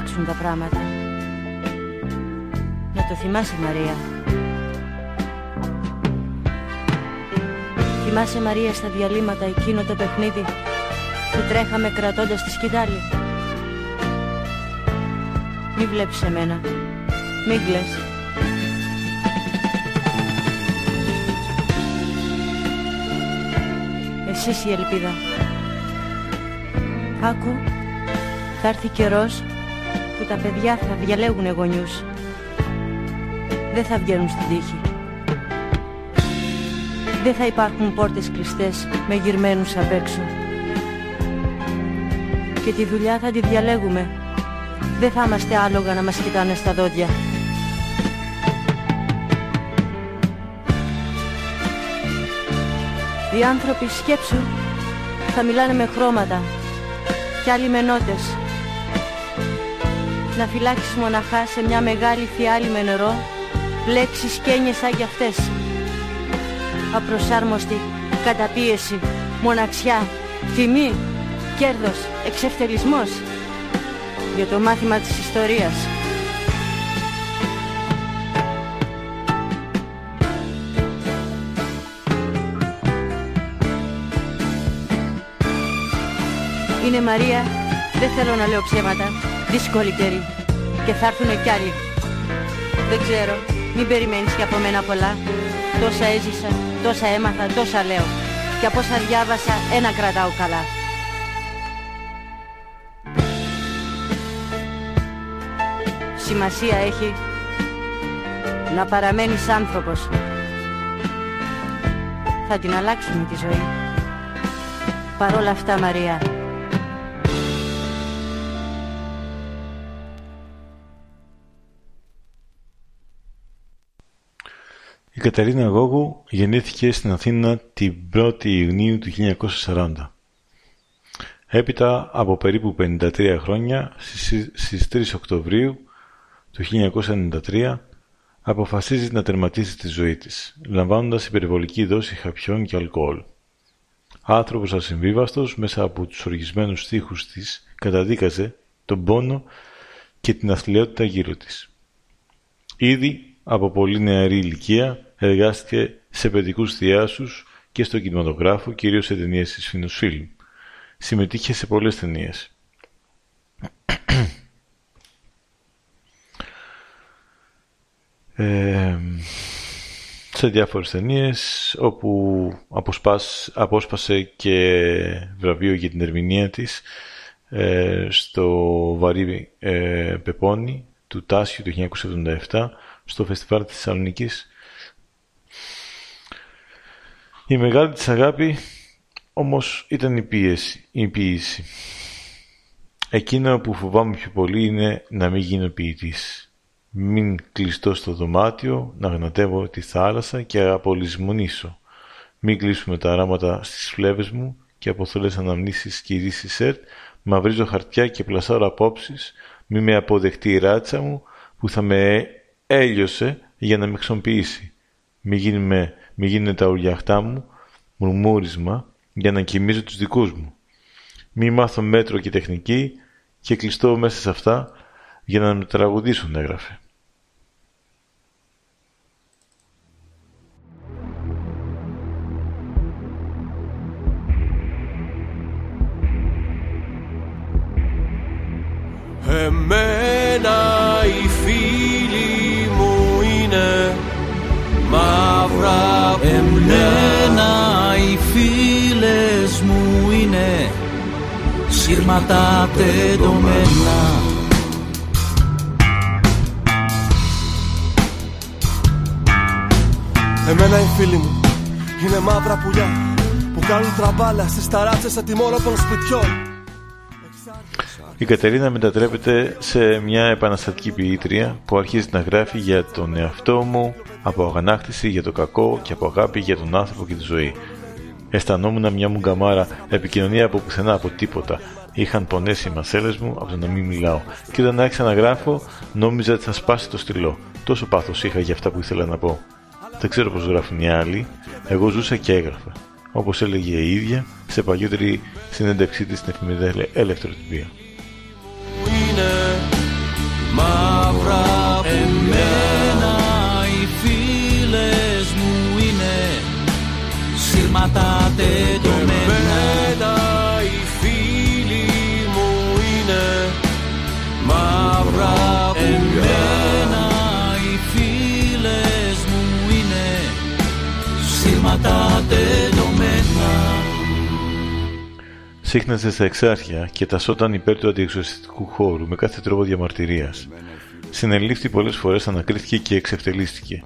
Αλλάξουν τα πράγματα. Να το θυμάσαι Μαρία. Θυμάσαι Μαρία στα διαλύματα εκείνο το παιχνίδι που τρέχαμε κρατώντας τη σκητάλη. Μη βλέπεις εμένα. Μη κλαις. Εσύ η ελπίδα. Άκου, θα έρθει καιρός που τα παιδιά θα διαλέγουν γονιούς. Δεν θα βγαίνουν στην τύχη. Δεν θα υπάρχουν πόρτες κλειστές με γυρμένους απ' έξω. Και τη δουλειά θα τη διαλέγουμε. Δεν θα είμαστε άλογα να μας κοιτάνε στα δόντια. Οι άνθρωποι σκέψου θα μιλάνε με χρώματα και άλλοι με νότες να φυλάξεις μοναχά σε μια μεγάλη φιάλη με νερό λέξεις και έννοιες σαν κι αυτές. Απροσάρμοστη, καταπίεση, μοναξιά, τιμή, κέρδος, εξευτελισμός για το μάθημα της ιστορίας. Είναι Μαρία, δεν θέλω να λέω ψέματα, Δύσκολη καιρή και θα έρθουν κι άλλοι. Δεν ξέρω, μην περιμένεις και από μένα πολλά. Τόσα έζησα, τόσα έμαθα, τόσα λέω. Και από όσα διάβασα, ένα κρατάω καλά. Σημασία έχει να παραμένεις άνθρωπος. Θα την αλλάξουμε τη ζωή. Παρόλα αυτά, Μαρία, Η Καταρίνα Γόγου γεννήθηκε στην Αθήνα την 1η Ιουνίου του 1940. Έπειτα από περίπου 53 χρόνια, στις 3 Οκτωβρίου του 1993, αποφασίζει να τερματίσει τη ζωή της, λαμβάνοντας υπερβολική δόση χαπιών και αλκοόλ. Άνθρωπος ασυμβίβαστος, μέσα από τους οργισμένους στίχους της, καταδίκαζε τον πόνο και την αθλειότητα γύρω της. Ήδη από πολύ νεαρή ηλικία εργάστηκε σε παιδικούς θειάσους και στο κινηματογράφο, κυρίως σε ταινίες της Φιλμ. Συμμετείχε σε πολλές ταινίες. ε, σε διάφορες ταινίες όπου αποσπάς, απόσπασε και βραβείο για την ερμηνεία της ε, στο Βαρύ ε, Πεπόνι του Τάσιου του 1977 στο Φεστιβάλ της Θεσσαλονίκης. Η μεγάλη της αγάπη όμως ήταν η πίεση, η ποίηση. Εκείνο που φοβάμαι πιο πολύ είναι να μην γίνω ποιητής. Μην κλειστώ στο δωμάτιο, να γνατεύω τη θάλασσα και απολυσμονήσω. Μην κλείσουμε τα αράματα στις φλέβες μου και από θολές αναμνήσεις και ειδήσεις σερτ, μαυρίζω χαρτιά και πλασάρω απόψεις, μη με αποδεχτεί η ράτσα μου που θα με έλειωσε για να με χρησιμοποιήσει. Μη, γίνει μη γίνουν τα ουριαχτά μου μουρμούρισμα για να κοιμίζω τους δικούς μου. Μη μάθω μέτρο και τεχνική και κλειστώ μέσα σε αυτά για να με τραγουδήσουν, έγραφε. Εμένα σύρματα τεντωμένα Εμένα οι φίλοι μου είναι μαύρα πουλιά που κάνουν τραμπάλα στις ταράτσες ατιμόρροπων σπιτιών η Κατερίνα μετατρέπεται σε μια επαναστατική ποιήτρια που αρχίζει να γράφει για τον εαυτό μου από αγανάκτηση για το κακό και από αγάπη για τον άνθρωπο και τη ζωή. Αισθανόμουν μια μουγκαμάρα επικοινωνία από πουθενά από τίποτα. Είχαν πονέσει οι μασέλες μου από το να μην μιλάω. Και όταν άρχισα να γράφω, νόμιζα ότι θα σπάσει το στυλό. Τόσο πάθος είχα για αυτά που ήθελα να πω. Δεν ξέρω πώς γράφουν οι άλλοι. Εγώ ζούσα και έγραφα. Όπως έλεγε η ίδια σε παλιότερη συνέντευξή της στην εφημερίδα Ελευθεροτυπία είναι μαύρα Εμένα οι φίλες μου είναι σύρματα τεντωμένα σύρματα τεντωμένα σύχναζε στα εξάρχεια και τασόταν υπέρ του αντιεξουσιστικού χώρου με κάθε τρόπο διαμαρτυρίας. Συνελήφθη πολλές φορές, ανακρίθηκε και εξευτελίστηκε.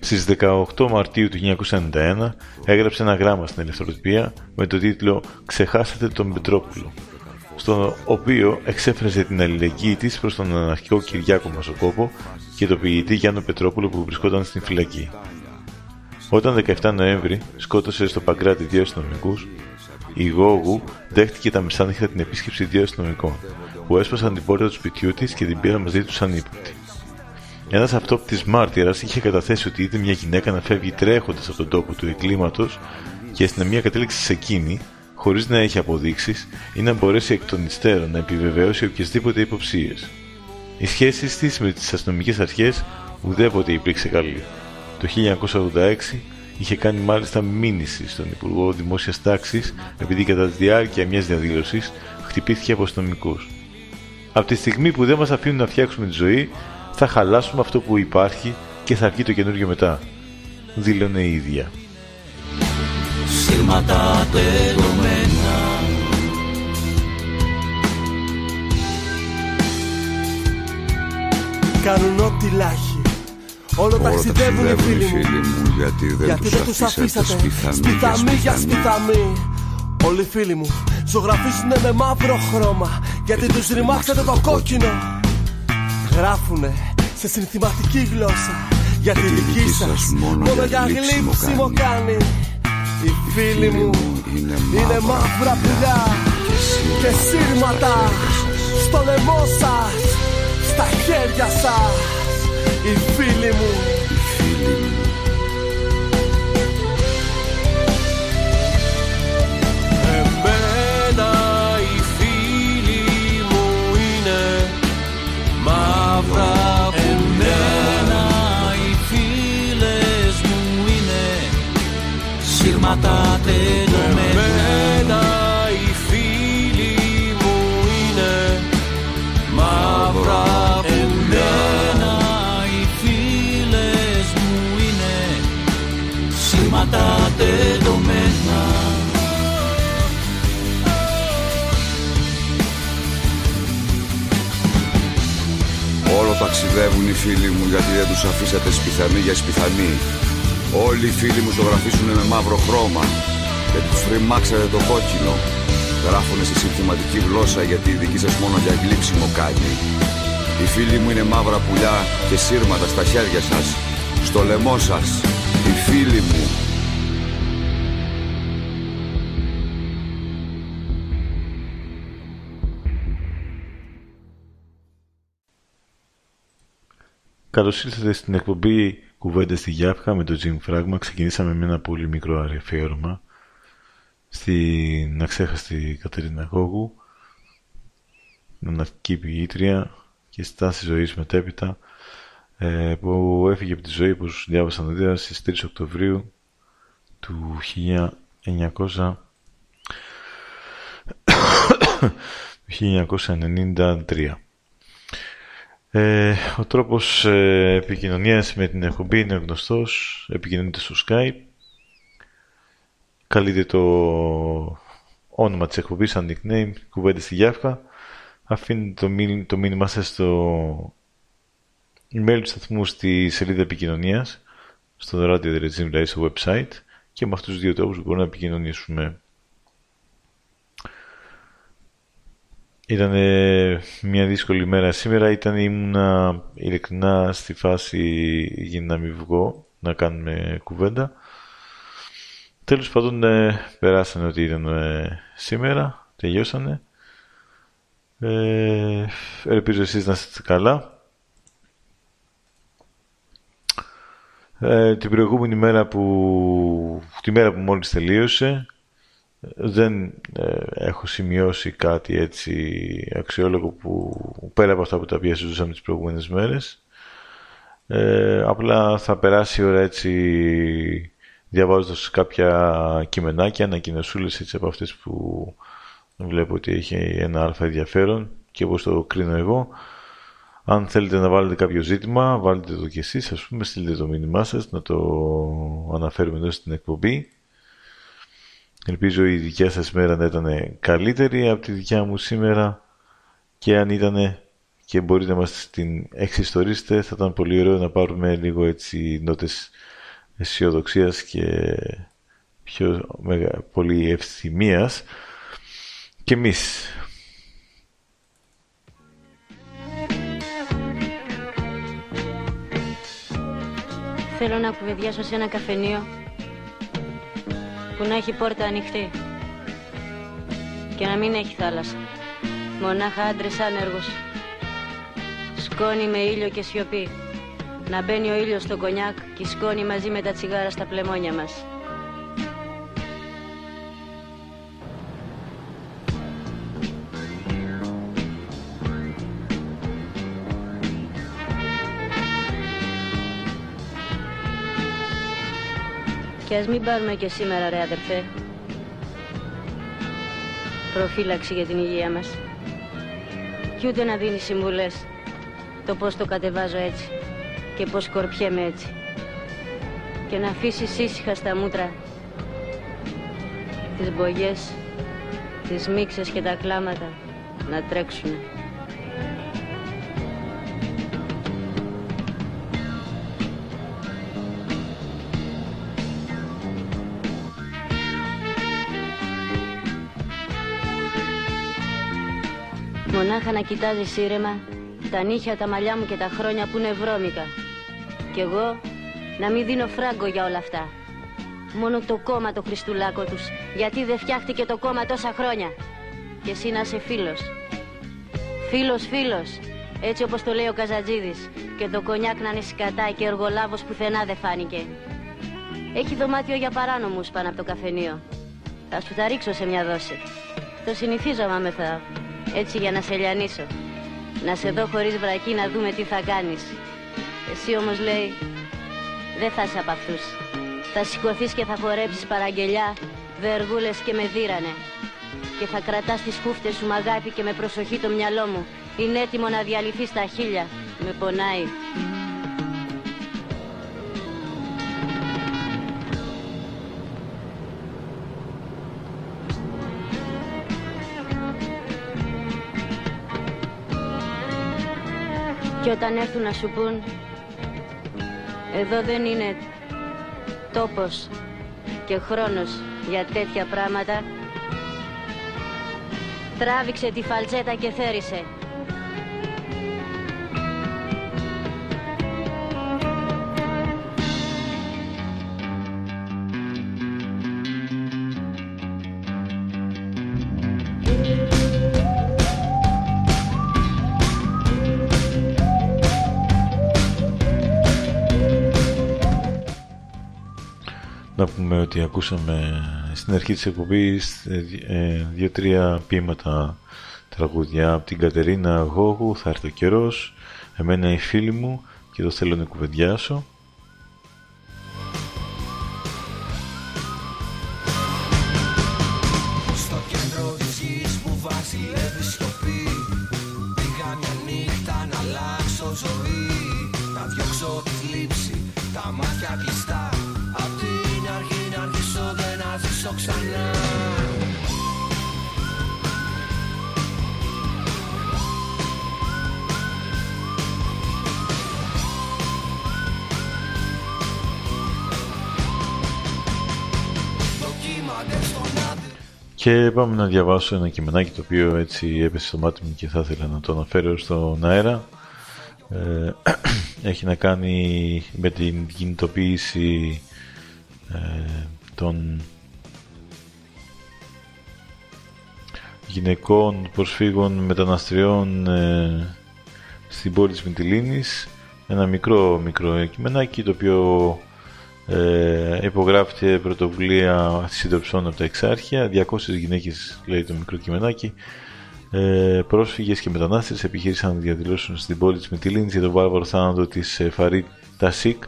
Στις 18 Μαρτίου του 1991 έγραψε ένα γράμμα στην Ελευθεροτυπία με το τίτλο «Ξεχάσατε τον Πετρόπουλο», στο οποίο εξέφραζε την αλληλεγγύη της προς τον αναρχικό Κυριάκο Μασοκόπο και τον ποιητή Γιάννο Πετρόπουλο που βρισκόταν στην φυλακή. Όταν 17 Νοέμβρη σκότωσε στο Παγκράτη δύο αστυνομικούς, η Γόγου δέχτηκε τα μεσάνυχτα την επίσκεψη δύο αστυνομικών, που έσπασαν την πόρτα του σπιτιού της και την πήραν μαζί τους ανύποπτη. Ένας αυτόπτης μάρτυρας είχε καταθέσει ότι είδε μια γυναίκα να φεύγει τρέχοντας από τον τόπο του εγκλήματος και η αστυνομία κατέληξε σε εκείνη, χωρίς να έχει αποδείξεις ή να μπορέσει εκ των υστέρων να επιβεβαίωσει οποιασδήποτε υποψίες. Οι σχέσεις της με τις αστυνομικές αρχές ουδέποτε υπήρξε καλή. Το 1986 είχε κάνει μάλιστα μήνυση στον Υπουργό Δημόσιας Τάξης επειδή κατά τη διάρκεια μιας διαδήλωσης χτυπήθηκε από αστυνομικού. Από τη στιγμή που δεν μας αφήνουν να φτιάξουμε τη ζωή, θα χαλάσουμε αυτό που υπάρχει και θα βγει το καινούριο μετά. Δήλωνε η ίδια. Κάνουν ό,τι λάχει Όλο ταξιδεύουν οι φίλοι μου. Γιατί δεν, γιατί τους, δεν τους αφήσατε. αφήσατε. Σπιθαμή για σπιθαμή Όλοι οι φίλοι μου ζωγραφίζουν με μαύρο χρώμα Γιατί τους ρημάξατε το κόκκινο. Γράφουνε σε συνθηματική γλώσσα Γιατί η δική σας μόνο για γλύψιμο κάνει. Οι φίλοι μου είναι μαύρα πουλιά Και σύρματα στο λαιμό σας Στα χέρια σας οι φίλοι μου. Εμένα οι φίλοι μου είναι μαύρα. Εμένα οι φίλες μου είναι σύρματα τεντωμένα σύρματα τεντωμένα Όλο ταξιδεύουν οι φίλοι μου γιατί δεν τους αφήσατε σπιθανή για σπιθανή. Όλοι οι φίλοι μου ζωγραφίσουν με μαύρο χρώμα Γιατί τους φρυμάξατε το κόκκινο. Γράφουνε στη συνθηματική γλώσσα γιατί η δική σας μόνο για γλύψιμο κάνει. Οι φίλοι μου είναι μαύρα πουλιά και σύρματα στα χέρια σας. Στο λαιμό σας Οι φίλοι μου Καλώς ήρθατε στην εκπομπή Κουβέντα στη Γιάφκα με τον Jim Φράγμα. Ξεκινήσαμε με ένα πολύ μικρό αφιέρωμα στην αξέχαστη Κατερίνα Γόγου, μοναχική ποιήτρια και στάση ζωής μετέπειτα, ε, που έφυγε από τη ζωή, όπως διάβασα νωρίτερα, στις 3 Οκτωβρίου του 1900 1993. Ε, ο τρόπος ε, επικοινωνίας με την εκπομπή είναι γνωστός. Επικοινωνείτε στο Skype. Καλείτε το όνομα της εκπομπής σαν nickname, κουβέντες στη Γιάφκα. Αφήνετε το, το μήνυμά σας στο email του σταθμού στη σελίδα επικοινωνίας, στο Radio Regime, δηλαδή στο website και με αυτούς τους δύο τρόπους μπορούμε να επικοινωνήσουμε. Ήταν μια δύσκολη μέρα σήμερα. Ήταν ήμουνα ειλικρινά στη φάση για να μην βγω, να κάνουμε κουβέντα. Τέλος πάντων ε, περάσανε ότι ήταν ε, σήμερα, τελειώσανε. Ε, ελπίζω εσείς να είστε καλά. Ε, την προηγούμενη μέρα που, τη μέρα που μόλις τελείωσε, δεν ε, έχω σημειώσει κάτι έτσι αξιόλογο που πέρα από αυτά που τα οποία συζούσαμε τις προηγούμενες μέρες. Ε, απλά θα περάσει η ώρα έτσι διαβάζοντας κάποια κειμενάκια, ανακοινωσούλες έτσι από αυτές που βλέπω ότι έχει ένα αλφα ενδιαφέρον και όπως το κρίνω εγώ. Αν θέλετε να βάλετε κάποιο ζήτημα, βάλτε το κι εσείς, ας πούμε, στείλτε το μήνυμά σας, να το αναφέρουμε εδώ στην εκπομπή. Ελπίζω η δικιά σας μέρα να ήταν καλύτερη από τη δικιά μου σήμερα και αν ήταν και μπορείτε να μας την εξιστορίσετε θα ήταν πολύ ωραίο να πάρουμε λίγο έτσι νότες αισιοδοξίας και πιο πολύ ευθυμίας και εμείς. Θέλω να κουβεντιάσω σε ένα καφενείο που να έχει πόρτα ανοιχτή και να μην έχει θάλασσα. Μονάχα άντρες άνεργους. Σκόνη με ήλιο και σιωπή. Να μπαίνει ο ήλιος στο κονιάκ και η σκόνη μαζί με τα τσιγάρα στα πλεμόνια μας. Και ας μην πάρουμε και σήμερα ρε αδερφέ. Προφύλαξη για την υγεία μας. Κι ούτε να δίνεις συμβουλές το πώς το κατεβάζω έτσι και πως σκορπιέμαι έτσι. Και να αφήσεις ήσυχα στα μούτρα τις μπογιές, τις μίξες και τα κλάματα να τρέξουν. Μονάχα να κοιτάζεις ήρεμα τα νύχια, τα μαλλιά μου και τα χρόνια που είναι βρώμικα. Κι εγώ να μην δίνω φράγκο για όλα αυτά. Μόνο το κόμμα το Χριστουλάκο τους. Γιατί δεν φτιάχτηκε το κόμμα τόσα χρόνια. Και εσύ να είσαι φίλος. Φίλος, φίλος. Έτσι όπως το λέει ο Καζατζίδης. Και το κονιάκ να είναι σκατά και εργολάβος πουθενά δεν φάνηκε. Έχει δωμάτιο για παράνομους πάνω από το καφενείο. Θα σου τα ρίξω σε μια δόση. Το συνηθίζω μα μεθάω. Έτσι για να σε λιανίσω. Να σε δω χωρίς βρακή να δούμε τι θα κάνεις. Εσύ όμως λέει, δεν θα είσαι από αυτούς. Θα σηκωθείς και θα φορέψεις παραγγελιά, βεργούλες και με δίρανε. Και θα κρατάς τις χούφτες σου με αγάπη και με προσοχή το μυαλό μου. Είναι έτοιμο να διαλυθεί στα χίλια. Με πονάει. Και όταν έρθουν να σου πούν εδώ δεν είναι τόπος και χρόνος για τέτοια πράγματα τράβηξε τη φαλτσέτα και θέρισε να πούμε ότι ακούσαμε στην αρχή της εκπομπής ε, ε, δύο-τρία ποίηματα τραγούδια από την Κατερίνα Γόγου, θα έρθει ο καιρός, εμένα οι φίλοι μου και το θέλω να κουβεντιάσω. Και πάμε να διαβάσω ένα κειμενάκι το οποίο έτσι έπεσε στο μάτι μου και θα ήθελα να το αναφέρω στον αέρα. Ε, έχει να κάνει με την κινητοποίηση ε, των γυναικών προσφύγων μεταναστριών ε, στην πόλη της Μητυλίνης ένα μικρό μικρό κειμενάκι το οποίο ε, υπογράφηκε πρωτοβουλία συντροψών από τα εξάρχεια 200 γυναίκες λέει το μικρό κειμενάκι ε, πρόσφυγες και μετανάστες επιχείρησαν να διαδηλώσουν στην πόλη της Μητυλίνης για τον βάρβαρο θάνατο της ε, Φαρίτ Τασίκ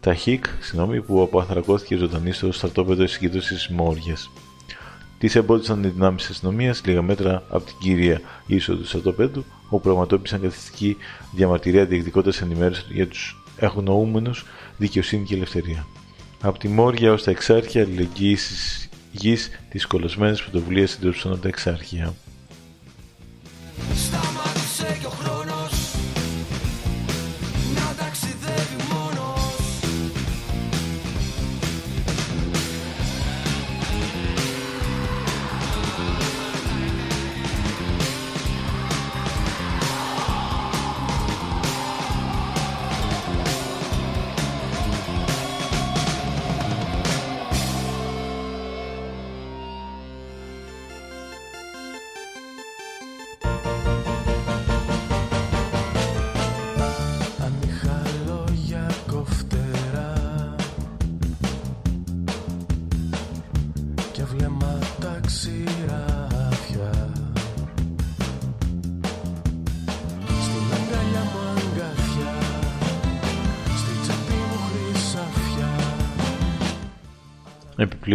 Ταχίκ, συγγνώμη, που αποαθρακώθηκε ζωντανή στο στρατόπεδο συγκέντρωσης Μόρια. Τις εμπόδισαν οι δυνάμεις της αστυνομίας λίγα μέτρα από την κύρια είσοδο του στρατοπέδου, όπου πραγματοποίησαν καθιστική διαμαρτυρία διεκδικώντας ενημέρωση για τους έχονοούμενου δικαιοσύνη και ελευθερία. Από τη Μόρια ως τα εξάρχεια αλληλεγγύης γης τη κολοσμένη πρωτοβουλία συντρόψεων από τα εξάρχεια.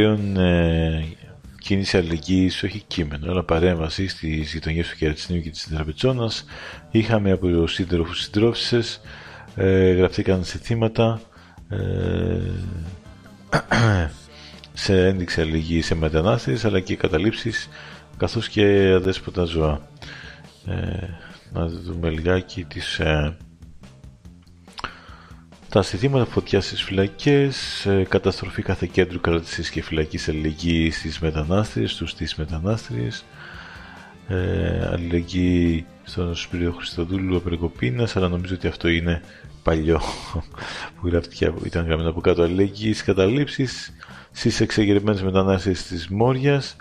Πλέον ε, κίνηση αλληλεγγύη, όχι κείμενο, αλλά παρέμβαση στις γειτονιές του Κερατσινίου και της Τραπετσόνα. Είχαμε από σύντροφους συντρόφισε, ε, γραφτήκαν σε θύματα ε, σε ένδειξη αλληλεγγύη σε μετανάστες αλλά και καταλήψεις καθώς και αδέσποτα ζώα. Ε, να δούμε λιγάκι τις ε, τα συστήματα φωτιά στις φυλακές, ε, καταστροφή κάθε κέντρου κράτησης και φυλακής αλληλεγγύη στις μετανάστριες, στους τι μετανάστριες, ε, αλληλεγγύη στον Σπύριο Χριστοδούλου Απεργοπίνας, αλλά νομίζω ότι αυτό είναι παλιό που γράφτηκε, ήταν γραμμένο από κάτω. Αλληλεγγύης στι καταλήψεις, στις εξεγερμένες μετανάστριε της Μόριας.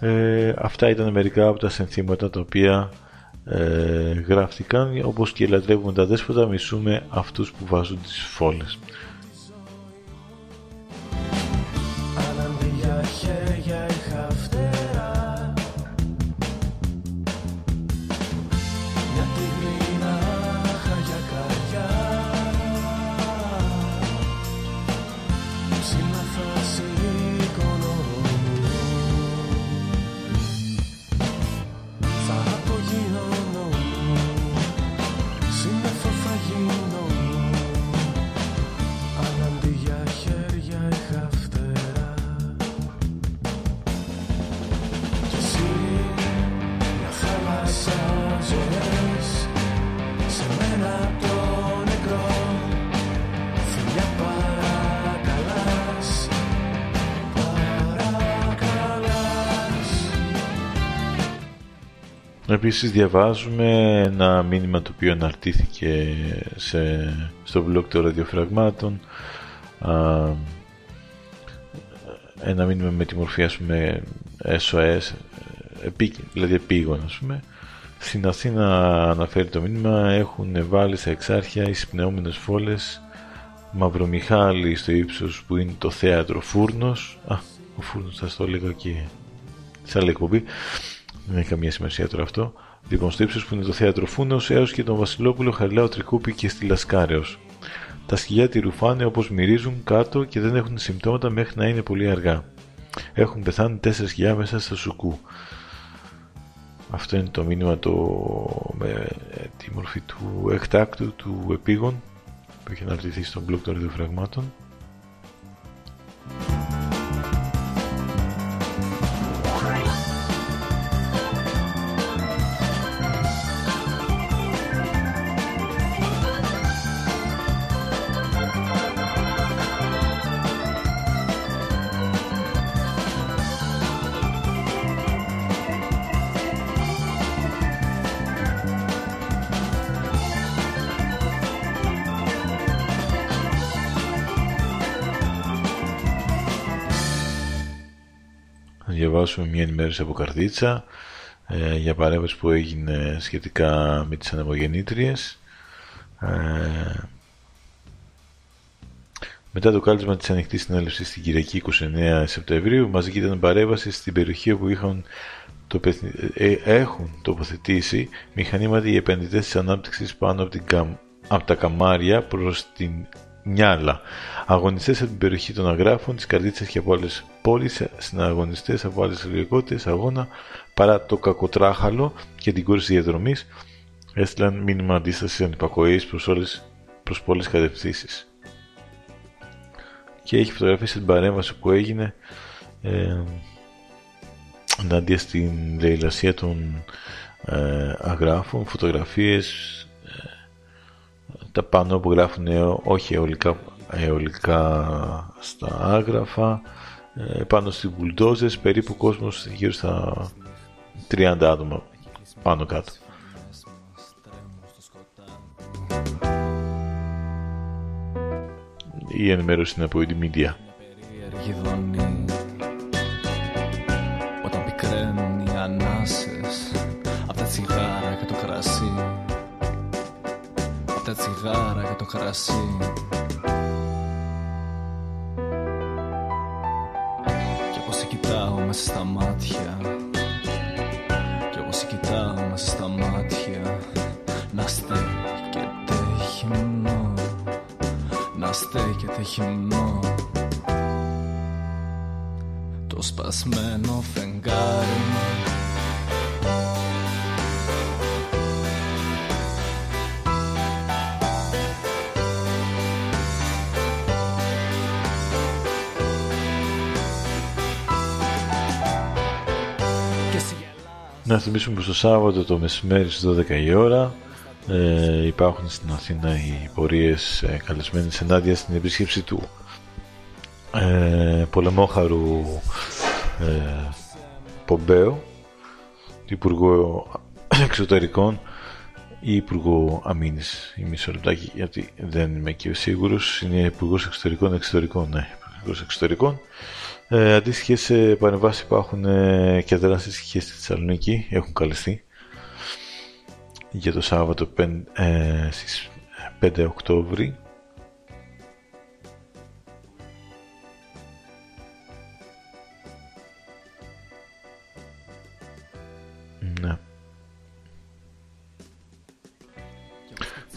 Ε, αυτά ήταν μερικά από τα συνθήματα τα οποία ε, γράφτηκαν όπως και λατρεύουμε τα δέσποτα μισούμε αυτούς που βάζουν τις φόλες Επίσης διαβάζουμε ένα μήνυμα το οποίο αναρτήθηκε σε, στο blog των ραδιοφραγμάτων. Ένα μήνυμα με τη μορφή ας πούμε SOS δηλαδή επίγον ας πούμε. Στην Αθήνα αναφέρει το μήνυμα έχουν βάλει στα εξάρχεια οι συμπνεόμενες φόλες Μαυρομιχάλη στο ύψος που είναι το θέατρο Φούρνος α, ο Φούρνος θα στο έλεγα και σε άλλη εκπομπή. Δεν έχει καμία σημασία τώρα αυτό. Λοιπόν, στο ύψο που είναι το θέατρο Φούνο έως και τον Βασιλόπουλο Χαριλάου Τρικούπη και στη Λασκάρεως. Τα σκυλιά τη ρουφάνε όπως μυρίζουν κάτω και δεν έχουν συμπτώματα μέχρι να είναι πολύ αργά. Έχουν πεθάνει τέσσερα σκυλιά μέσα στο σουκού. Αυτό είναι το μήνυμα το, με τη μορφή του εκτάκτου, του επίγον που έχει αναρτηθεί στον blog των ραδιοφραγμάτων. Διαβάσουμε μια ενημέρωση από Καρδίτσα ε, για παρέμβαση που έγινε σχετικά με τις ανεμογεννήτριες. Ε, μετά το κάλεσμα της ανοιχτής συνέλευσης στην Κυριακή 29 Σεπτεμβρίου, μαζική ήταν παρέμβαση στην περιοχή όπου είχαν, ε, έχουν τοποθετήσει μηχανήματα οι επενδυτές της ανάπτυξης πάνω από, την, από τα καμάρια προς την Νιάλα. Αγωνιστές από την περιοχή των Αγράφων, της Καρδίτσας και από άλλες πόλεις, συναγωνιστές από άλλες λογικότητες αγώνα, παρά το κακοτράχαλο και την κόρηση διαδρομής, έστειλαν μήνυμα αντίστασης ανυπακοής προς, όλες, προς πολλές κατευθύνσεις. Και έχει φωτογραφίσει την παρέμβαση που έγινε ε, ενάντια στην λαϊλασία των ε, αγράφων, φωτογραφίες, τα πάνω που γράφουν όχι αιωλικά, αιωλικά στα άγραφα ε, πάνω στις μπουλντόζες περίπου κόσμος γύρω στα 30 άτομα πάνω κάτω. Η ενημέρωση είναι από η Media τσιγάρα και το κρασί. Κι όπως σε κοιτάω μέσα στα μάτια Κι όπως σε κοιτάω μέσα στα μάτια Να στέκεται χυμνό Να στέκεται χυμνό Το σπασμένο φεγγάρι Να θυμίσουμε πως το Σάββατο το μεσημέρι στις 12 η ώρα ε, υπάρχουν στην Αθήνα οι πορείες ε, καλεσμένες ενάντια στην επίσκεψη του ε, πολεμόχαρου ε, Πομπέου του Υπουργού Εξωτερικών ή Υπουργού Αμήνης. Ή μισό λεπτάκι γιατί δεν είμαι και σίγουρος. Είναι Υπουργός Εξωτερικών Εξωτερικών ναι, Υπουργός Εξωτερικών ε, Αντίστοιχες παρεμβάσεις υπάρχουν ε, και δράσει και στη Θεσσαλονίκη, έχουν καλυφθεί για το Σάββατο 5, ε, στις 5 Οκτώβρη. Ναι.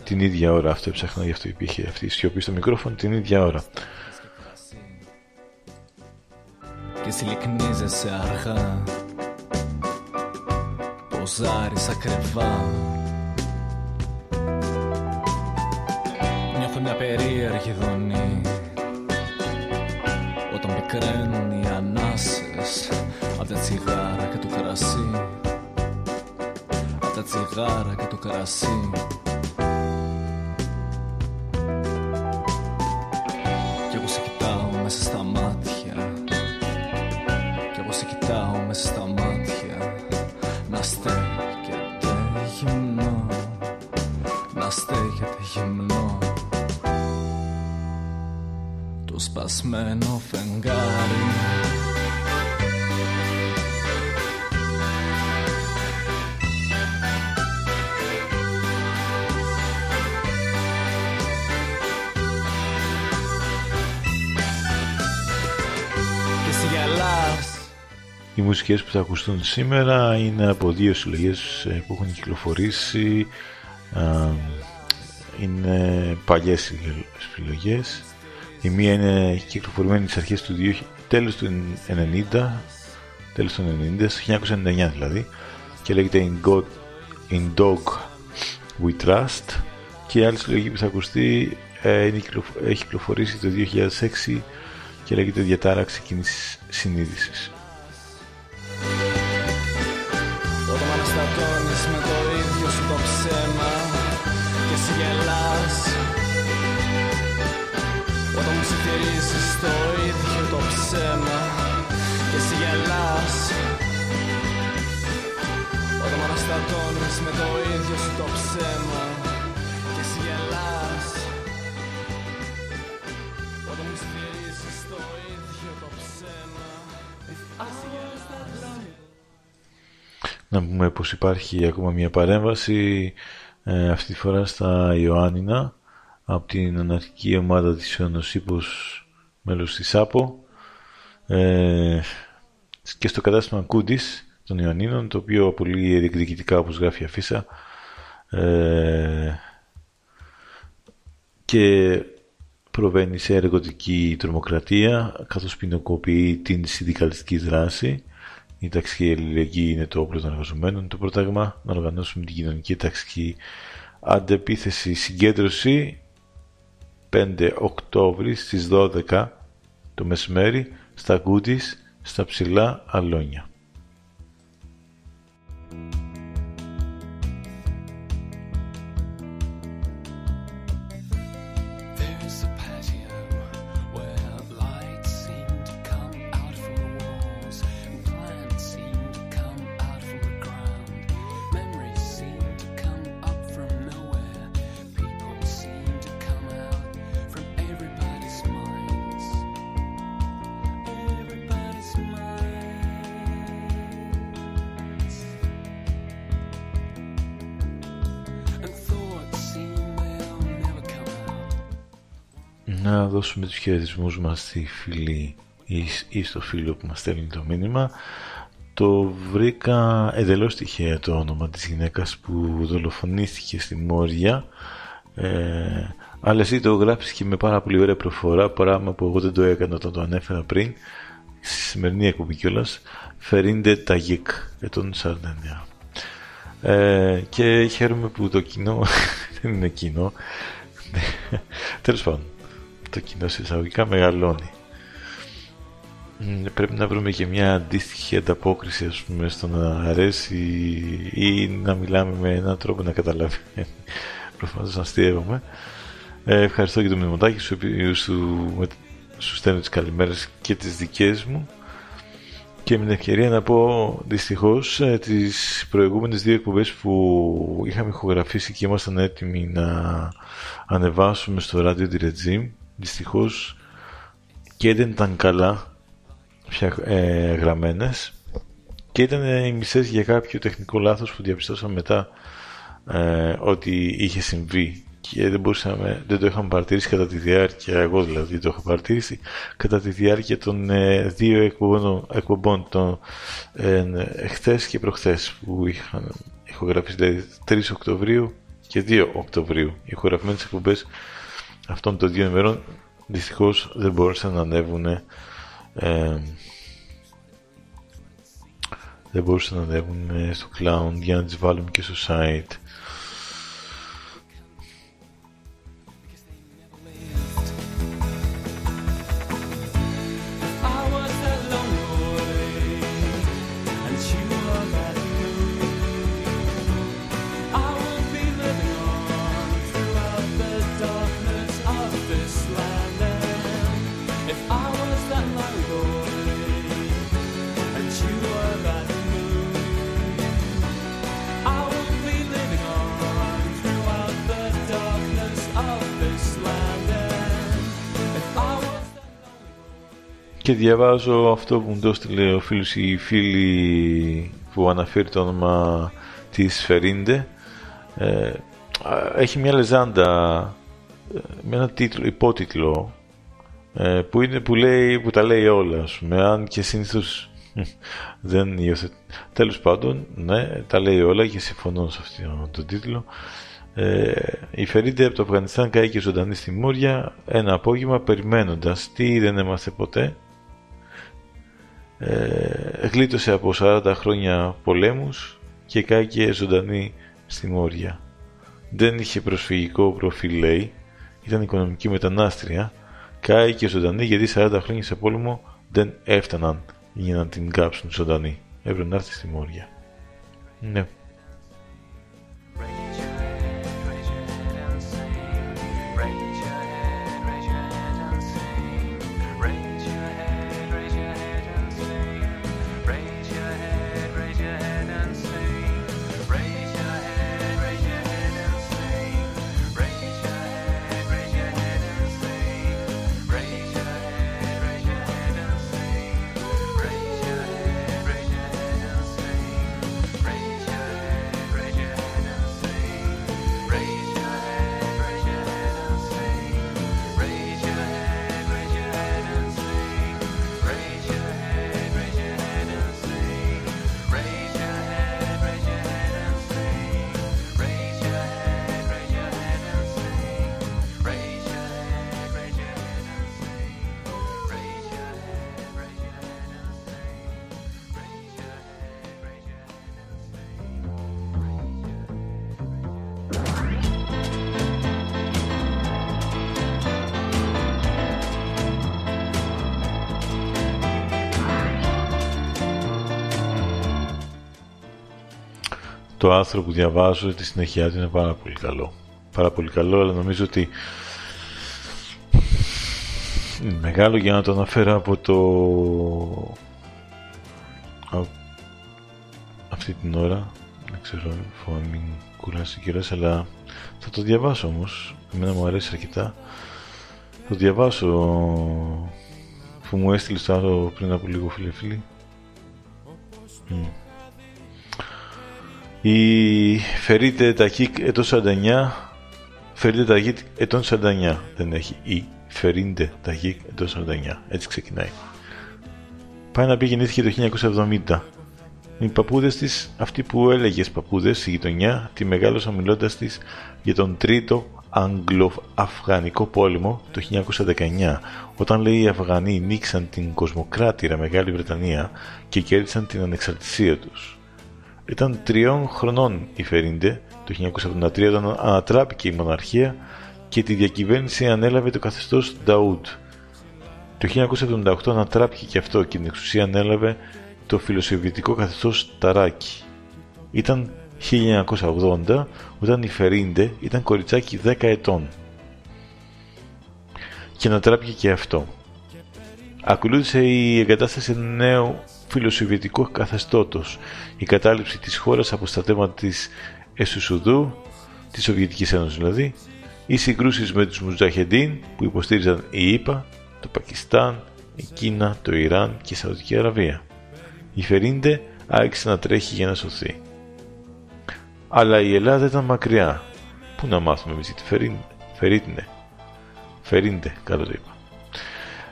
Την ίδια ώρα αυτό έψαχνα, γι' αυτό υπήρχε αυτή η σιωπή στο μικρόφωνο, την ίδια ώρα. Και συλλικνίζεσαι αργά Ποζάρεις ακριβά. Νιώθω μια περίεργη δονή. Όταν πικραίνουν οι ανάσες Απ' τα τσιγάρα και το κρασί. Απ' τα τσιγάρα και το κρασί στέκεται γυμνό το σπασμένο φεγγάρι Οι μουσικές που θα ακουστούν σήμερα είναι από δύο συλλογές ε, που έχουν κυκλοφορήσει. Είναι παλιές συλλογές. Η μία είναι κυκλοφορημένη στις αρχές του 2000, τέλος του 90, τέλος του 90, 1999 δηλαδή, και λέγεται In, God, In Dog We Trust. Και η άλλη συλλογή που θα ακουστεί ε, είναι, έχει κυκλοφορήσει το 2006 και λέγεται Διατάραξη Κοινής Συνείδησης. αναστατώνεις αναστατώνεις με το ίδιο σου το ψέμα και εσύ γελάς. Όταν μου συμφυρίζεις το ίδιο το ψέμα και εσύ γελάς. Να πούμε πως υπάρχει ακόμα μια παρέμβαση ε, αυτή τη φορά στα Ιωάννινα από την αναρχική ομάδα της Ιωνοσύπος μέλος της ΑΠΟ. Ε, και στο κατάστημα Κούντης των Ιωαννίνων το οποίο πολύ διεκδικητικά όπως γράφει η Αφίσα ε, και προβαίνει σε εργοτική τρομοκρατία καθώς ποινοκοποιεί την συνδικαλιστική δράση η ταξική αλληλεγγύη είναι το όπλο των εργαζομένων το πρόταγμα να οργανώσουμε την κοινωνική ταξική αντεπίθεση συγκέντρωση 5 Οκτώβρη στις 12 το μεσημέρι στα Γκούντις στα ψηλά αλόνια. Δώσουμε τους χαιρετισμούς μας στη φίλη ή, στο φίλο που μας στέλνει το μήνυμα. Το βρήκα εντελώς τυχαία το όνομα της γυναίκας που δολοφονήθηκε στη Μόρια. Ε, αλλά εσύ το γράψεις και με πάρα πολύ ωραία προφορά πράγμα που εγώ δεν το έκανα όταν το ανέφερα πριν στη σημερινή εκπομπή κιόλας. Φερίντε Ταγίκ ετών 49 ε, και χαίρομαι που το κοινό δεν είναι κοινό. Τέλος πάντων το κοινό σε εισαγωγικά μεγαλώνει. Πρέπει να βρούμε και μια αντίστοιχη ανταπόκριση ας πούμε στο να αρέσει ή να μιλάμε με έναν τρόπο να καταλαβαίνει. Προφανώς να αστείευομαι. Ε, ευχαριστώ για το μνημοτάκι σου, σου, σου στέλνω τις καλημέρες και τις δικές μου και με την ευκαιρία να πω δυστυχώς ε, τις προηγούμενες δύο εκπομπές που είχαμε ηχογραφήσει και ήμασταν έτοιμοι να ανεβάσουμε στο ράδιο τη Regime δυστυχώς και δεν ήταν καλά πια, ε, γραμμένες και ήταν οι μισές για κάποιο τεχνικό λάθος που διαπιστώσαμε μετά ε, ότι είχε συμβεί και δεν, μπορούσαμε, δεν το είχαμε παρατηρήσει κατά τη διάρκεια, εγώ δηλαδή το είχα παρατηρήσει, κατά τη διάρκεια των ε, δύο εκπομπών, εκπομπών των ε, χθες και προχθές που είχαν ηχογραφήσει, δηλαδή 3 Οκτωβρίου και 2 Οκτωβρίου. Οι ηχογραφημένες εκπομπές αυτών των δύο ημερών δυστυχώς δεν μπόρεσαν να ανέβουν ε, δεν μπορούσαν να ανέβουν στο cloud για να τις βάλουμε και στο site Και διαβάζω αυτό που μου το έστειλε ο φίλος ή η φίλη που αναφέρει το όνομα της Φερίντε. Ε, έχει μια λεζάντα ε, με ένα τίτλο, υπότιτλο ε, που, είναι, που, λέει, που τα λέει όλα, ας πούμε, αν και συνήθως δεν υιοθετεί. Τέλος πάντων, ναι, τα λέει όλα και συμφωνώ σε αυτό το τίτλο. Ε, η Φερίντε από το Αφγανιστάν καήκε ζωντανή στη Μούρια ένα απόγευμα περιμένοντας τι δεν έμαθε ποτέ ε, γλίτωσε από 40 χρόνια πολέμους και κάηκε ζωντανή στη Μόρια. Δεν είχε προσφυγικό προφίλ λέει, ήταν οικονομική μετανάστρια, κάηκε ζωντανή γιατί 40 χρόνια σε πόλεμο δεν έφταναν για να την κάψουν ζωντανή. Έπρεπε να έρθει στη Μόρια. Ναι. Άρθρο που διαβάζω τη συνέχεια του είναι πάρα πολύ καλό. Πάρα πολύ καλό, αλλά νομίζω ότι είναι μεγάλο για να το αναφέρω από το... αυτή την ώρα. Δεν ξέρω, φοβάμαι μην κουράσει καιρός, αλλά θα το διαβάσω όμως. Εμένα μου αρέσει αρκετά. Θα το διαβάσω που μου έστειλε το άλλο πριν από λίγο φίλε φίλοι. Η Φερίτε Ταχίκ ετών 49 Φερίτε Ταχίκ ετών 49 δεν έχει. Η Φερίντε Ταχίκ ετών 49 έτσι ξεκινάει. Πάει να πει γεννήθηκε το 1970 οι παππούδες της, αυτοί που έλεγες παππούδες στη γειτονιά, τη μεγάλωσαν μιλώντας της για τον τρίτο Αγγλο-Αφγανικό πόλεμο το 1919, όταν λέει οι Αφγανοί νίξαν την κοσμοκράτηρα Μεγάλη Βρετανία και κέρδισαν την ανεξαρτησία τους. Ήταν τριών χρονών η Φερίντε το 1973 όταν ανατράπηκε η μοναρχία και τη διακυβέρνηση ανέλαβε το καθεστώς Νταούτ. Το 1978 ανατράπηκε και αυτό και την εξουσία ανέλαβε το φιλοσοβιετικό καθεστώς Ταράκι. Ήταν 1980 όταν η Φερίντε ήταν κοριτσάκι 10 ετών. Και ανατράπηκε και αυτό. Ακολούθησε η εγκατάσταση νέου φιλοσοβιετικού καθεστώτος, η κατάληψη της χώρας από στρατεύματα της Εσουσουδού, της Σοβιετικής Ένωσης δηλαδή, οι συγκρούσεις με τους Μουζαχεντίν που υποστήριζαν η ΙΠΑ, το Πακιστάν, η Κίνα, το Ιράν και η Σαουδική Αραβία. Η Φερίντε άρχισε να τρέχει για να σωθεί. Αλλά η Ελλάδα ήταν μακριά. Πού να μάθουμε εμείς για τη Φερίντε. Φερίντε, καλό το είπα.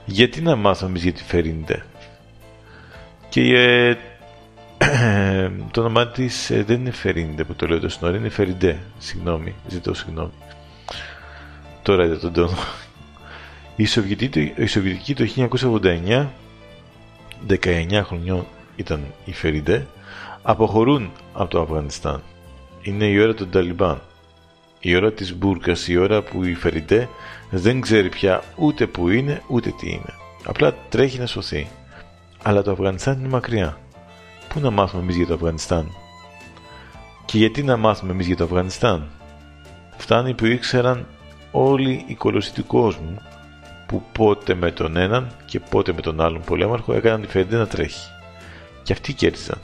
Γιατί να μάθουμε εμείς για τη Φερίντε; Και ε, το όνομά της ε, δεν είναι Φερίντε που το λέω το σύνορα, είναι Φεριντέ. Συγγνώμη, ζητώ συγγνώμη. Τώρα είδα τον τόνο. Η Σοβιετική, η Σοβιετική το 1989, 19 χρονιών ήταν η Φεριντέ, αποχωρούν από το Αφγανιστάν. Είναι η ώρα των Ταλιμπάν. Η ώρα της Μπούρκας, η ώρα που η Φεριντέ δεν ξέρει πια ούτε που είναι ούτε τι είναι. Απλά τρέχει να σωθεί. Αλλά το Αφγανιστάν είναι μακριά. Πού να μάθουμε εμείς για το Αφγανιστάν; Και γιατί να μάθουμε εμείς για το Αφγανιστάν; Φτάνει που ήξεραν όλοι οι κολοσσοί του κόσμου που πότε με τον έναν και πότε με τον άλλον πολέμαρχο έκαναν τη Φερντέ να τρέχει. Και αυτοί κέρδισαν.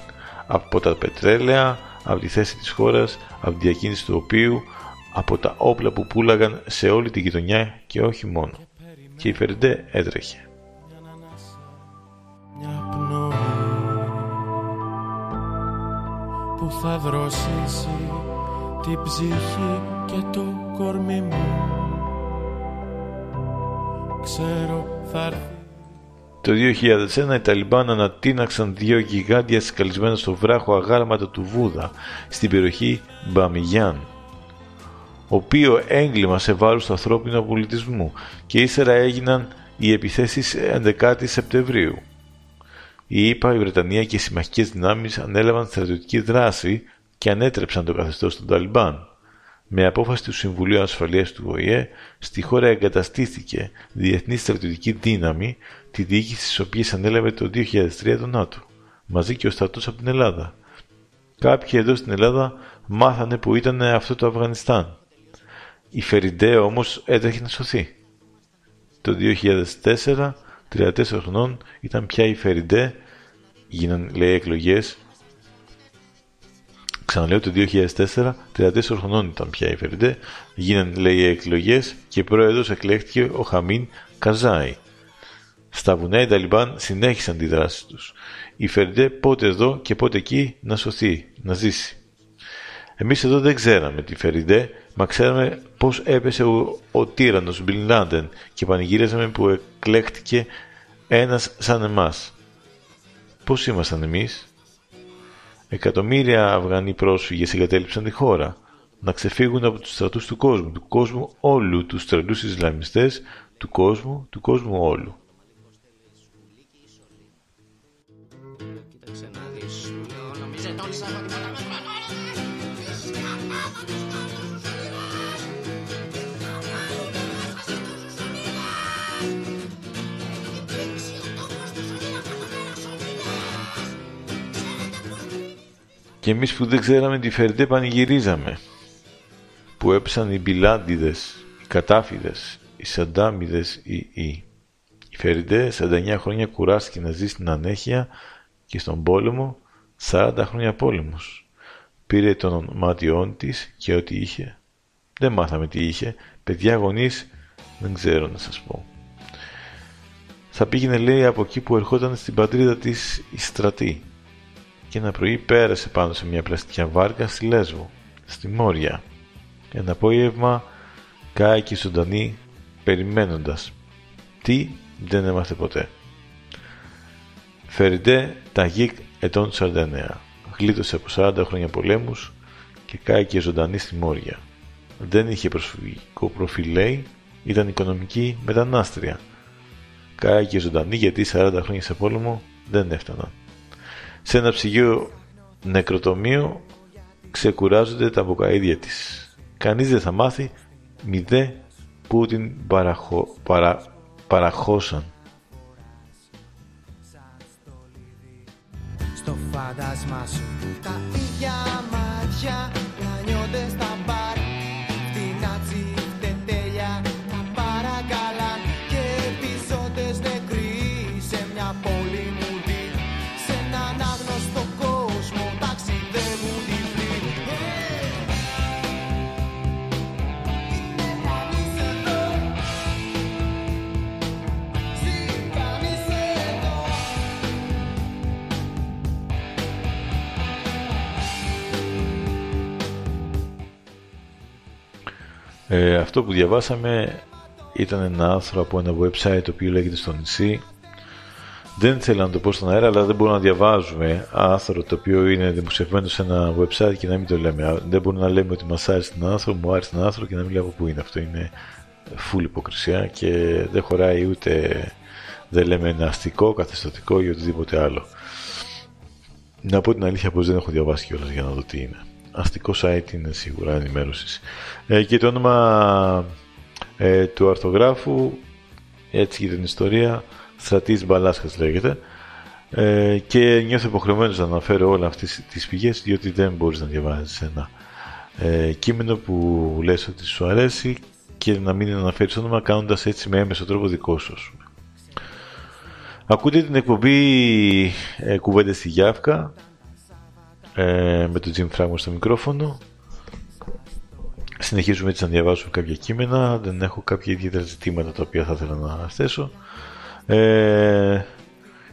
Από τα πετρέλαια, από τη θέση της χώρας, από τη διακίνηση του οποίου, από τα όπλα που πουλάγαν σε όλη τη γειτονιά και όχι μόνο. Και η Φερντέ έτρεχε. Που θα δροσίσει την ψυχή και το κορμί μου ξέρω θα έρθει το 2001 οι Ταλιμπάν ανατείναξαν δύο γιγάντια σκαλισμένα στο βράχο αγάλματα του Βούδα στην περιοχή Μπαμιγιάν οποίος έγκλημα σε βάρος του ανθρώπινου πολιτισμού και ύστερα έγιναν οι επιθέσεις 11 Σεπτεμβρίου. Η ΙΠΑ, η Βρετανία και οι συμμαχικές δυνάμεις ανέλαβαν στρατιωτική δράση και ανέτρεψαν το καθεστώς των Ταλιμπάν. Με απόφαση του Συμβουλίου Ασφαλείας του ΟΗΕ, στη χώρα εγκαταστήθηκε διεθνής στρατιωτική δύναμη, τη διοίκηση της οποίας ανέλαβε το 2003 το ΝΑΤΟ, μαζί και ο στρατός από την Ελλάδα. Κάποιοι εδώ στην Ελλάδα μάθανε που ήταν αυτό το Αφγανιστάν. Η Φεριντέ όμως έτρεχε να σωθεί. Το 2004 34 χρονών ήταν πια η Φεριντέ, γίναν λέει εκλογές, ξαναλέω το 2004, 34 χρονών ήταν πια η Φεριντέ, γίναν λέει εκλογές και πρόεδρος εκλέχθηκε ο Χαμίν Καζάη. Στα βουνά οι Ταλιμπάν συνέχισαν τη δράση τους. Η Φεριντέ πότε εδώ και πότε εκεί να σωθεί, να ζήσει. Εμείς εδώ δεν ξέραμε τη Φεριντέ, μα ξέραμε πώς έπεσε ο, ο τύραννος και πανηγύριζαμε που εκλέχτηκε ένας σαν εμάς. Πώς ήμασταν εμείς; Εκατομμύρια Αφγανοί πρόσφυγες εγκατέλειψαν τη χώρα. Να ξεφύγουν από τους στρατούς του κόσμου, του κόσμου όλου, τους τρελούς Ισλαμιστές, του κόσμου, του κόσμου όλου. Κοίταξε να δεις, Και εμείς που δεν ξέραμε τι Φερντέ πανηγυρίζαμε. Που έπεσαν οι Μπιλάντιδες, οι Κατάφιδες, οι Σαντάμιδες, οι... οι. Η Φερντέ 49 χρόνια κουράστηκε να ζει στην ανέχεια και στον πόλεμο 40 χρόνια πόλεμος. Πήρε τον μάτιόν της και ό,τι είχε. Δεν μάθαμε τι είχε. Παιδιά γονείς δεν ξέρω να σας πω. Θα πήγαινε λέει από εκεί που ερχόταν στην πατρίδα της η στρατή και ένα πρωί πέρασε πάνω σε μια πλαστική βάρκα στη Λέσβο, στη Μόρια. Ένα απόγευμα κάηκε ζωντανή περιμένοντας. Τι δεν έμαθε ποτέ. Φεριντέ Ταγίκ ετών 49. Γλίτωσε από 40 χρόνια πολέμους και κάηκε ζωντανή στη Μόρια. Δεν είχε προσφυγικό προφίλ λέει, ήταν οικονομική μετανάστρια. Κάηκε ζωντανή γιατί 40 χρόνια σε πόλεμο δεν έφταναν. Σε ένα ψυγείο νεκροτομείο ξεκουράζονται τα βοκαίδια της. Κανείς δεν θα μάθει μηδέ που την παραχω... παρα... παραχώσαν. Στο φάντασμά σου τα ίδια μάτια να νιώτε Ε, αυτό που διαβάσαμε ήταν ένα άρθρο από ένα website το οποίο λέγεται στο νησί. Δεν θέλω να το πω στον αέρα, αλλά δεν μπορούμε να διαβάζουμε άρθρο το οποίο είναι δημοσιευμένο σε ένα website και να μην το λέμε. Α, Δεν μπορούμε να λέμε ότι μας άρεσε ένα άρθρο, μου άρεσε ένα άρθρο και να μην λέμε από πού είναι. Αυτό είναι full υποκρισία και δεν χωράει ούτε δεν λέμε ένα αστικό, καθεστωτικό ή οτιδήποτε άλλο. Να πω την αλήθεια πως δεν έχω διαβάσει κιόλας για να δω τι είναι. Αστικό site είναι σίγουρα ενημέρωσης. Ε, και το όνομα ε, του αρθογράφου, έτσι και την ιστορία, Στρατής Μπαλάσκας λέγεται. Ε, και νιώθω υποχρεωμένος να αναφέρω όλα αυτές τις πηγές, διότι δεν μπορείς να διαβάζεις ένα ε, κείμενο που λες ότι σου αρέσει και να μην αναφέρεις όνομα κάνοντας έτσι με έμεσο τρόπο δικό σου. ας πούμε. Ακούτε την εκπομπή ε, Κουβέντες στη Γιάφκα ε, με τον Jim Fragmore στο μικρόφωνο. Συνεχίζουμε έτσι να διαβάσουμε κάποια κείμενα. Δεν έχω κάποια ιδιαίτερα ζητήματα τα οποία θα ήθελα να θέσω. Ε,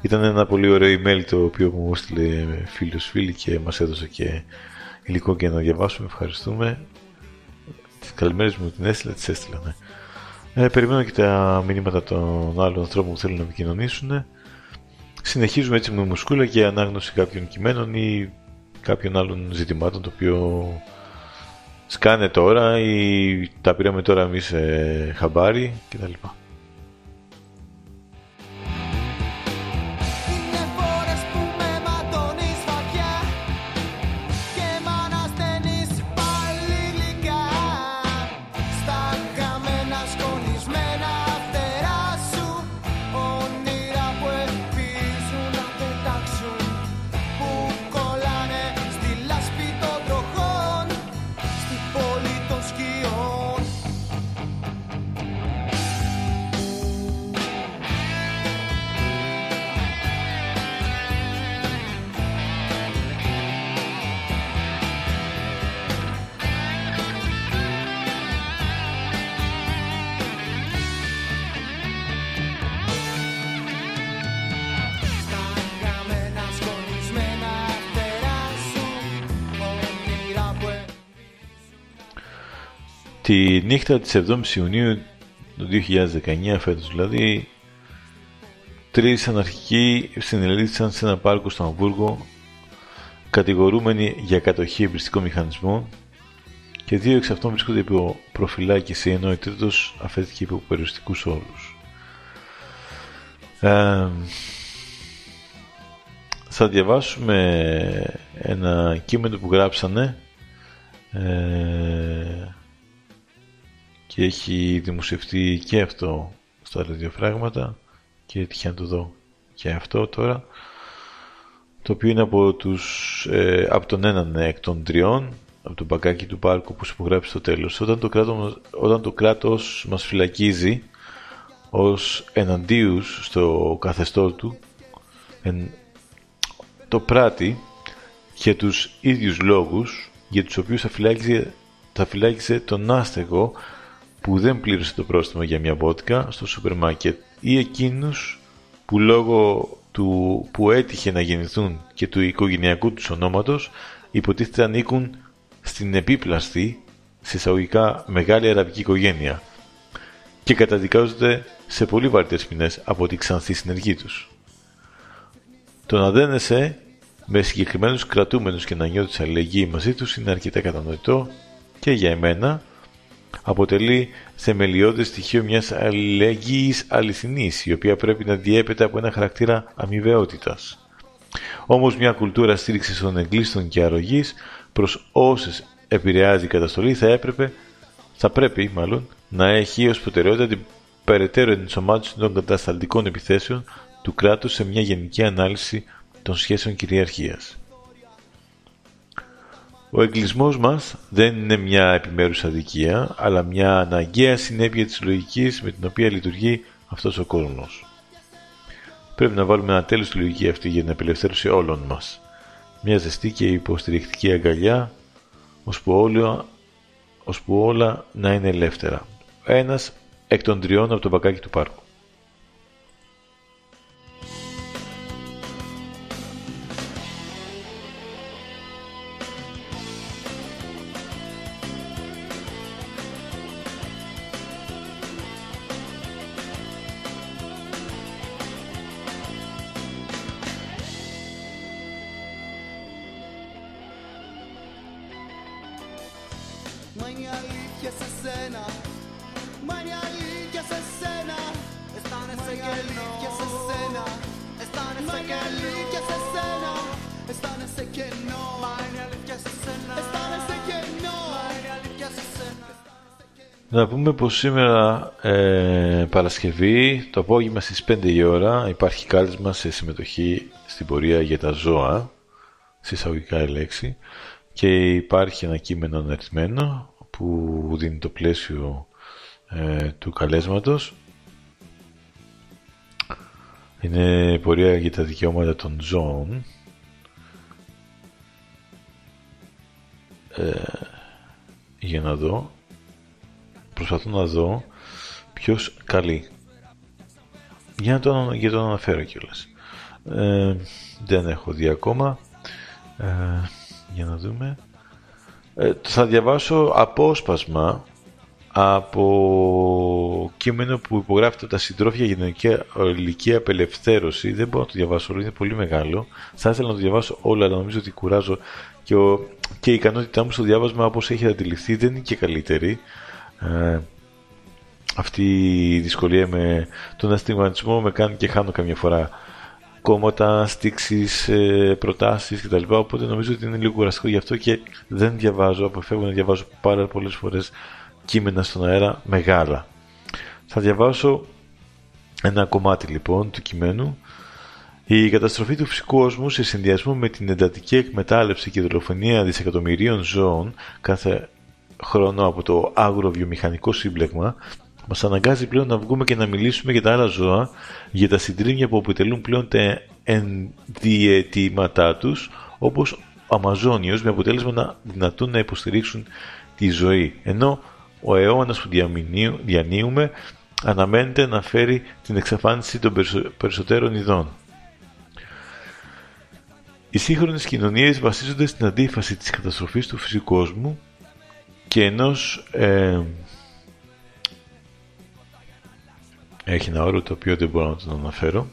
ήταν ένα πολύ ωραίο email το οποίο μου έστειλε φίλος φίλη και μας έδωσε και υλικό για να διαβάσουμε. Ευχαριστούμε. Τις καλημέρες μου την έστειλα, τις έστειλα, ναι. Ε, περιμένω και τα μηνύματα των άλλων ανθρώπων που θέλουν να επικοινωνήσουν. Συνεχίζουμε έτσι με μουσκούλα και ανάγνωση κάποιων κειμένων ή κάποιων άλλων ζητημάτων το οποίο σκάνε τώρα ή τα πήραμε τώρα εμείς ε, χαμπάρι κτλ. Νύχτα της 7ης Ιουνίου του 2019 φέτος δηλαδή τρεις αναρχικοί συνελήφθησαν σε ένα πάρκο στο Αμβούργο κατηγορούμενοι για κατοχή εμπριστικών μηχανισμών και δύο εξ αυτών βρίσκονται υπό προφυλάκηση ενώ ο τρίτος αφέθηκε υπό περιοριστικούς όρους. Ε, θα διαβάσουμε ένα κείμενο που γράψανε ε, και έχει δημοσιευτεί και αυτό στα ραδιοφράγματα και έτυχε να το δω και αυτό τώρα το οποίο είναι από, τους, ε, από τον έναν εκ των τριών, από τον μπακάκι του πάρκου που σου υπογράφει στο τέλος. Όταν το, κράτος, όταν το κράτος μας φυλακίζει ως εναντίους στο καθεστώς του, εν, το πράττει για τους ίδιους λόγους για τους οποίους θα φυλάκιζε, θα φυλάκιζε τον άστεγο που δεν πλήρωσε το πρόστιμο για μια βότκα στο σούπερ μάρκετ ή εκείνους που λόγω του που έτυχε να γεννηθούν και του οικογενειακού τους ονόματος υποτίθεται ανήκουν στην επίπλαστη, σε εισαγωγικά μεγάλη αραβική οικογένεια και καταδικάζονται σε πολύ βαρύτερες ποινές από τη ξανθή συνεργή τους. Το να δένεσαι με συγκεκριμένους κρατούμενους και να νιώθεις αλληλεγγύη μαζί τους είναι αρκετά κατανοητό και για εμένα αποτελεί θεμελιώδες στοιχείο μιας αλληλεγγύης αληθινής, η οποία πρέπει να διέπεται από ένα χαρακτήρα αμοιβαιότητας. Όμως μια κουλτούρα στήριξης των εγκλήστων και αρρωγής προς όσες επηρεάζει η καταστολή θα έπρεπε, θα πρέπει μάλλον, να έχει ως προτεραιότητα την περαιτέρω ενσωμάτωση των κατασταλτικών επιθέσεων του κράτους σε μια γενική ανάλυση των σχέσεων κυριαρχίας. Ο εγκλισμός μας δεν είναι μια επιμέρους αδικία, αλλά μια αναγκαία συνέπεια της λογικής με την οποία λειτουργεί αυτός ο κόσμος. Πρέπει να βάλουμε ένα τέλος στη λογική αυτή για την απελευθέρωση όλων μας. Μια ζεστή και υποστηρικτική αγκαλιά, ώσπου όλα, ώσπου όλα να είναι ελεύθερα. Ένας εκ των τριών από το μπακάκι του πάρκου. Είναι η αλήθεια σε σένα. Μα είναι η αλήθεια σε σένα. Αισθάνεσαι και αλήθεια σε σένα. Αισθάνεσαι και αλήθεια σε σένα. Αισθάνεσαι κενό. Μα είναι η αλήθεια σε σένα. Αισθάνεσαι κενό. Μα είναι η αλήθεια σε σένα. Να πούμε πως σήμερα ε, Παρασκευή το απόγευμα στις 5 η ώρα υπάρχει κάλεσμα σε συμμετοχή στην πορεία για τα ζώα συσσαγωγικά η λέξη και υπάρχει ένα κείμενο αναρτημένο που δίνει το πλαίσιο ε, του καλέσματος. Είναι πορεία για τα δικαιώματα των ζώων. Ε, για να δω. Προσπαθώ να δω ποιος καλεί. Για να το, για το αναφέρω κιόλας. Ε, δεν έχω δει ακόμα. Ε, για να δούμε. ε, θα διαβάσω απόσπασμα από κείμενο που υπογράφεται από τα συντρόφια για την ηλικία απελευθέρωση. Δεν μπορώ να το διαβάσω όλο, είναι πολύ μεγάλο. Θα ήθελα να το διαβάσω όλο, αλλά νομίζω ότι κουράζω και, ο, και η ικανότητά μου στο διάβασμα όπως έχει αντιληφθεί δεν είναι και καλύτερη. Ε, αυτή η δυσκολία με τον αστιγματισμό με κάνει και χάνω καμιά φορά κόμματα, στήξει, ε, προτάσεις κτλ. Οπότε νομίζω ότι είναι λίγο κουραστικό γι' αυτό και δεν διαβάζω, αποφεύγω να διαβάζω πάρα πολλές φορές κείμενα στον αέρα μεγάλα. Θα διαβάσω ένα κομμάτι λοιπόν του κειμένου. Η καταστροφή του φυσικού κόσμου σε συνδυασμό με την εντατική εκμετάλλευση και δολοφονία δισεκατομμυρίων ζώων κάθε χρόνο από το αγροβιομηχανικό σύμπλεγμα μας αναγκάζει πλέον να βγούμε και να μιλήσουμε για τα άλλα ζώα, για τα συντρίμια που αποτελούν πλέον τα ενδιαιτήματά τους, όπως ο Αμαζόνιος, με αποτέλεσμα να δυνατούν να υποστηρίξουν τη ζωή. Ενώ ο αιώνας που διανύουμε αναμένεται να φέρει την εξαφάνιση των περισσότερων ειδών. Οι σύγχρονες κοινωνίες βασίζονται στην αντίφαση της καταστροφής του φυσικού κόσμου και ενός ε, έχει ένα όρο το οποίο δεν μπορώ να τον αναφέρω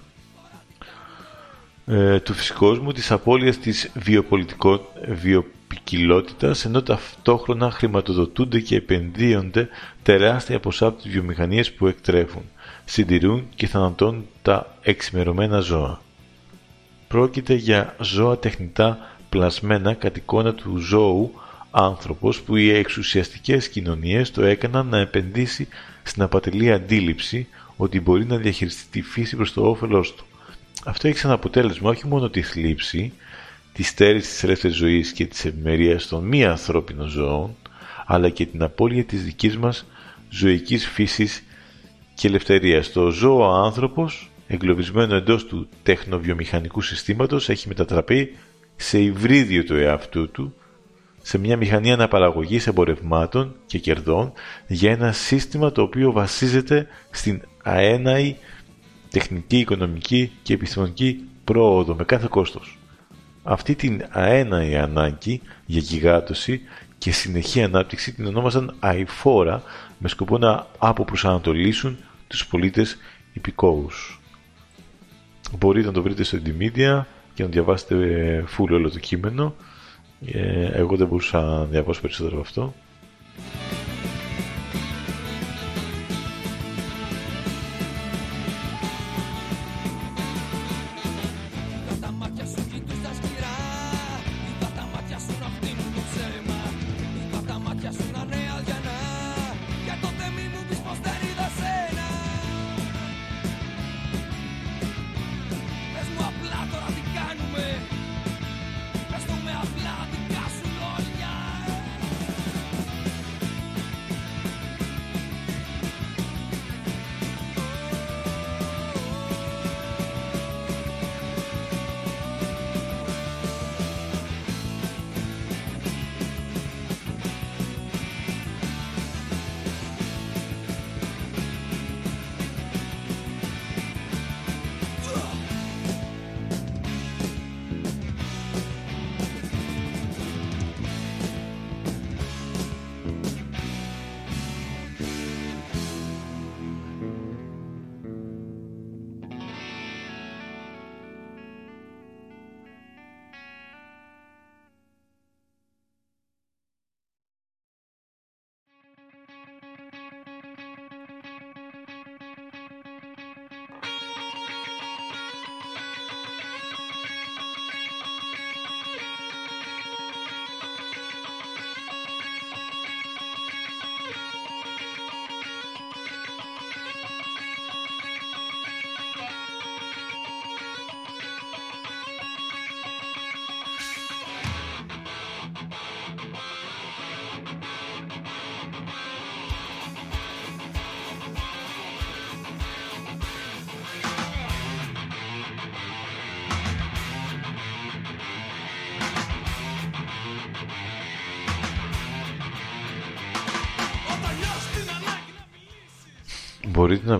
ε, του φυσικούς κόσμου της απώλειας της βιοπικιλότητας ενώ ταυτόχρονα χρηματοδοτούνται και επενδύονται τεράστια ποσά από τις βιομηχανίες που εκτρέφουν, συντηρούν και θανατώνουν τα εξημερωμένα ζώα. Πρόκειται για ζώα τεχνητά πλασμένα κατ' εικόνα του ζώου άνθρωπος που οι εξουσιαστικές κοινωνίες το έκαναν να επενδύσει στην απατηλή αντίληψη ότι μπορεί να διαχειριστεί τη φύση προς το όφελός του. Αυτό έχει σαν αποτέλεσμα όχι μόνο τη θλίψη, τη στέρηση της ελεύθερης ζωής και της ευημερίας των μη ανθρώπινων ζώων, αλλά και την απώλεια της δικής μας ζωικής φύσης και ελευθερίας. Το ζώο άνθρωπος, εγκλωβισμένο εντός του τεχνοβιομηχανικού συστήματος, έχει μετατραπεί σε υβρίδιο του εαυτού του, σε μια μηχανή αναπαραγωγής εμπορευμάτων και κερδών για ένα σύστημα το οποίο βασίζεται στην αέναη τεχνική, οικονομική και επιστημονική πρόοδο με κάθε κόστος. Αυτή την αέναη ανάγκη για γιγάτωση και συνεχή ανάπτυξη την ονόμαζαν αηφόρα με σκοπό να αποπροσανατολίσουν τους πολίτες υπηκόους. Μπορείτε να το βρείτε στο Indymedia και να διαβάσετε full όλο το κείμενο. Ε, εγώ δεν μπορούσα να διαβάσω περισσότερο από αυτό.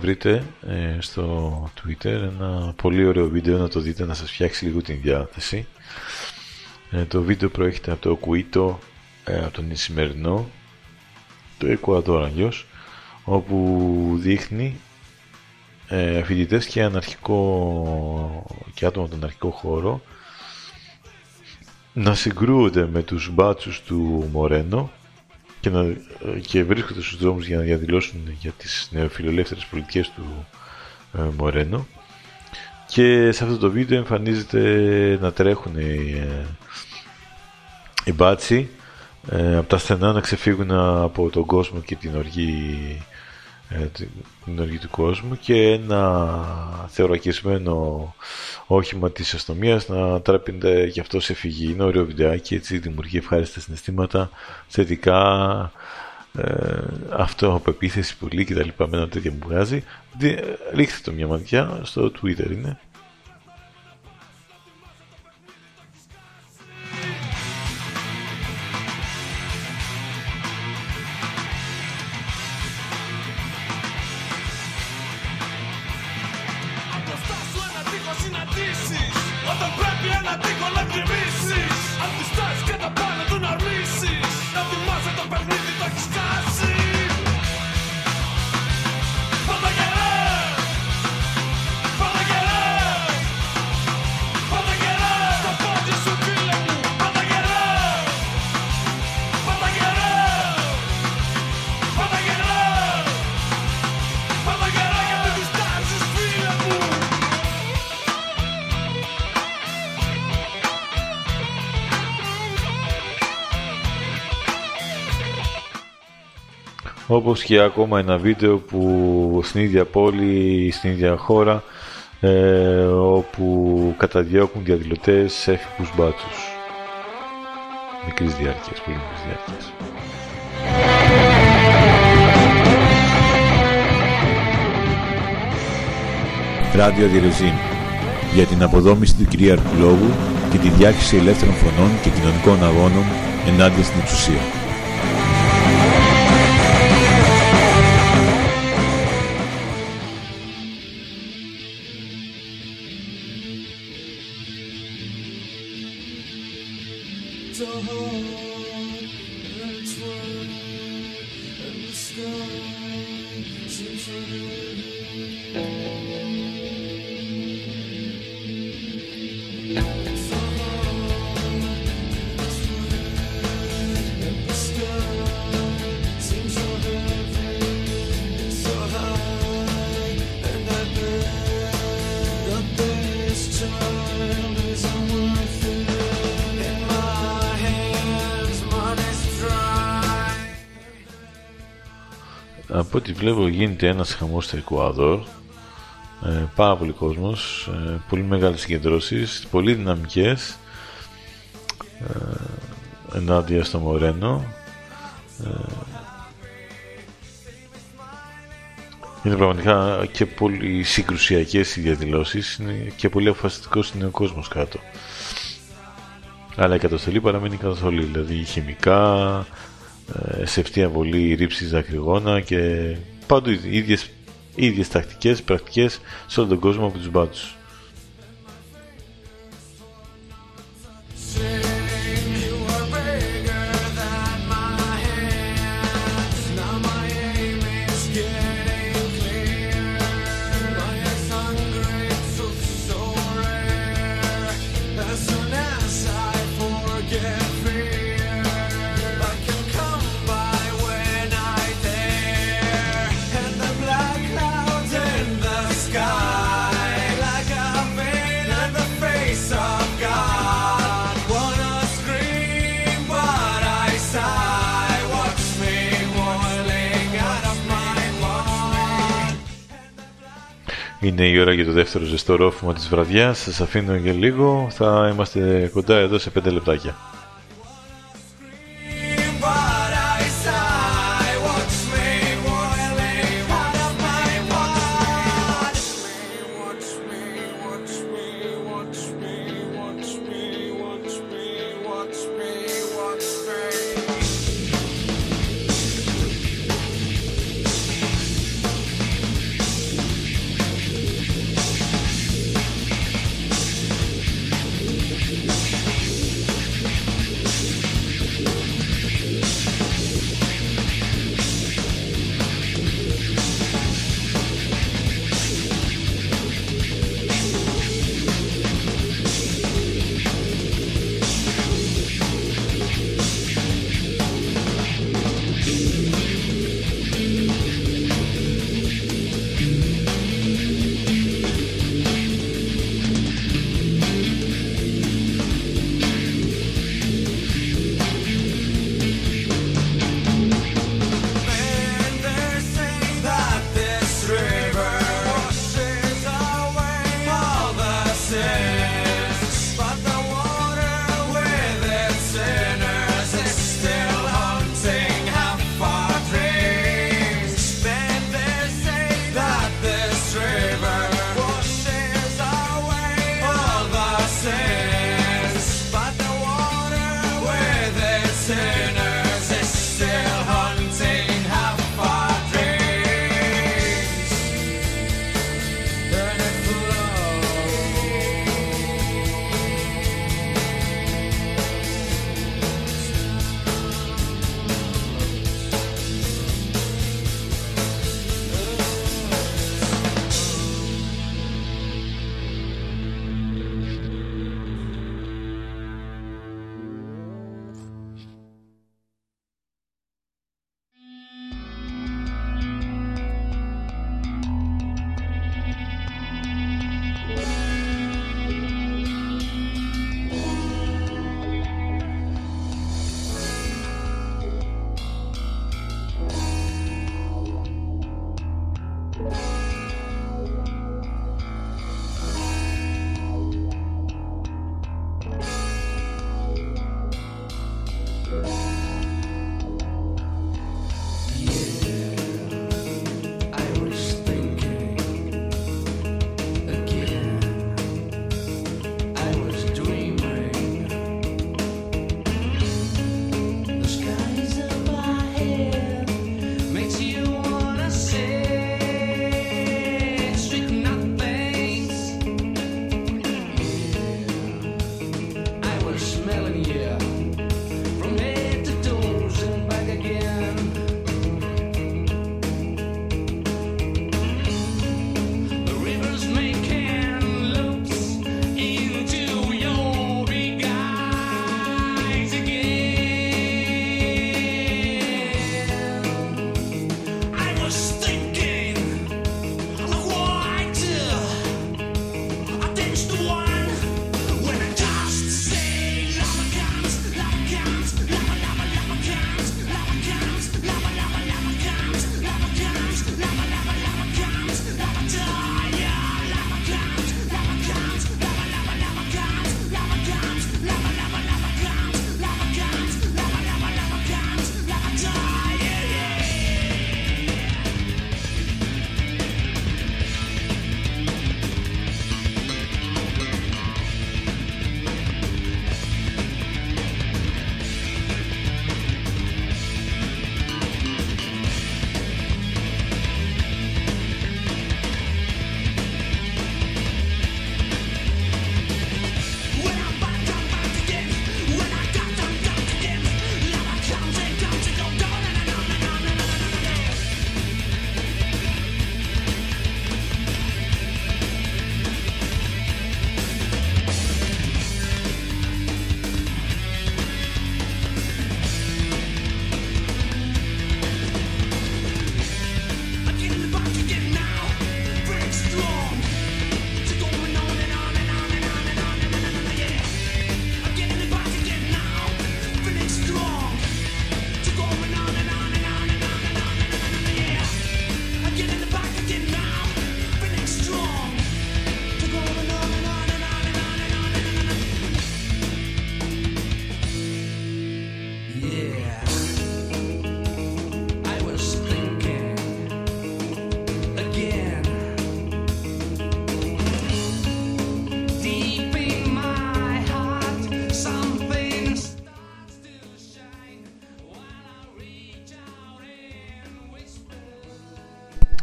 Βρείτε ε, στο Twitter ένα πολύ ωραίο βίντεο να το δείτε να σας φτιάξει λίγο την διάθεση. Ε, το βίντεο προέρχεται από το Κουίτο ε, από τον σημερινό το Εκουαδόρ αλλιώς όπου δείχνει ε, φοιτητές και αναρχικό και άτομα από τον αναρχικό χώρο να συγκρούονται με τους μπάτσους του Μορένο και, να, και βρίσκονται στους δρόμους για να διαδηλώσουν για τις νεοφιλελεύθερες πολιτικές του ε, Μορένο και σε αυτό το βίντεο εμφανίζεται να τρέχουν οι, ε, οι μπάτσι ε, από τα στενά να ξεφύγουν από τον κόσμο και την οργή ε, την οργή του κόσμου και ένα θεωρακισμένο όχημα της αστυνομίας να τρέπεται γι' αυτό σε φυγή. Είναι ωραίο βιντεάκι, έτσι δημιουργεί ευχάριστα συναισθήματα, θετικά, ε, αυτό επίθεση πολύ και τα λοιπά με ένα τέτοιο μου βγάζει. Ρίχτε το μια ματιά, στο Twitter είναι. να την Αν όπως και ακόμα ένα βίντεο που στην ίδια πόλη, στην ίδια χώρα ε, όπου καταδιώκουν διαδηλωτές σε έφυπους μπάτσους. Μικρής διάρκειας, πολύ μικρής διάρκειας. Ράδιο Διρεζίν για την αποδόμηση του κυρίαρχου λόγου και τη διάχυση ελεύθερων φωνών και κοινωνικών αγώνων ενάντια στην εξουσία. Γίνεται ένας χαμός στο Εκουαδόρ. Ε, πάρα πολύ κόσμος, ε, πολύ μεγάλες συγκεντρώσεις, πολύ δυναμικές ε, ενάντια στο Μορένο. Ε, είναι πραγματικά και πολύ συγκρουσιακές οι διαδηλώσεις είναι και πολύ αποφασιστικός είναι ο κόσμος κάτω. Αλλά η καταστολή παραμένει καταστολή, δηλαδή χημικά, ε, σε ευθεία βολή ρήψης δακρυγόνα και πάντου οι ίδιες, ίδιες τακτικές, πρακτικές σε όλο τον κόσμο από τους μπάτσους. Είναι η ώρα για το δεύτερο ζεστό ρόφημα της βραδιάς. Σας αφήνω για λίγο. Θα είμαστε κοντά εδώ σε 5 λεπτάκια.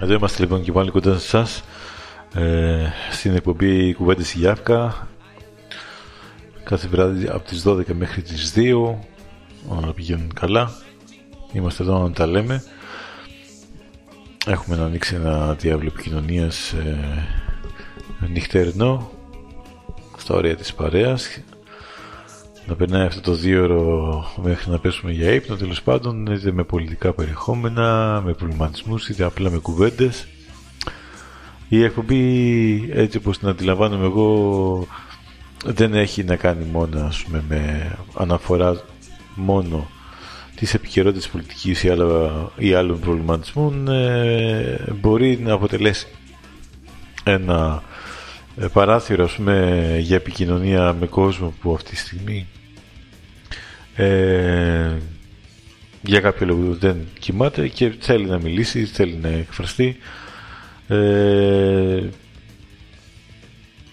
Εδώ είμαστε λοιπόν και πάλι κοντά σε εσάς ε, στην εκπομπή Κουβέντες Γιάφκα κάθε βράδυ από τις 12 μέχρι τις 2 όλα πηγαίνουν καλά. Είμαστε εδώ να τα λέμε. Έχουμε να ανοίξει ένα διάβλο επικοινωνίας ε, νυχτερινό στα όρια της παρέας να περνάει αυτό το δύο ώρο μέχρι να πέσουμε για ύπνο τέλος πάντων είτε με πολιτικά περιεχόμενα, με προβληματισμούς είτε απλά με κουβέντες. Η εκπομπή έτσι όπως την αντιλαμβάνομαι εγώ δεν έχει να κάνει μόνο ας πούμε, με αναφορά μόνο της επικαιρότητας πολιτικής ή, άλλα, ή άλλων προβληματισμών ε, μπορεί να αποτελέσει ένα ε, παράθυρο ας πούμε, για επικοινωνία με κόσμο που αυτή τη στιγμή ε, για κάποιο λόγο δεν κοιμάται και θέλει να μιλήσει, θέλει να εκφραστεί. Ε,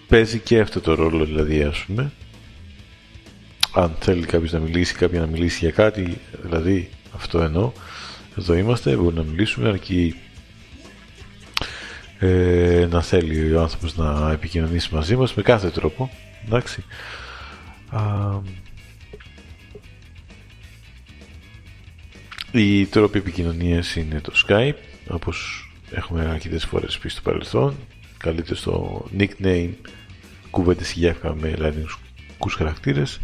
παίζει και αυτό το ρόλο δηλαδή ας πούμε. Αν θέλει κάποιος να μιλήσει, κάποια να μιλήσει για κάτι, δηλαδή αυτό εννοώ. Εδώ είμαστε, μπορούμε να μιλήσουμε αρκεί ε, να θέλει ο άνθρωπος να επικοινωνήσει μαζί μας με κάθε τρόπο. Εντάξει. Οι τρόποι επικοινωνίας είναι το Skype, όπως έχουμε αρκετές φορές πει στο παρελθόν. Καλείτε στο nickname κουβέντες γεύκα με ελληνικούς χαρακτήρες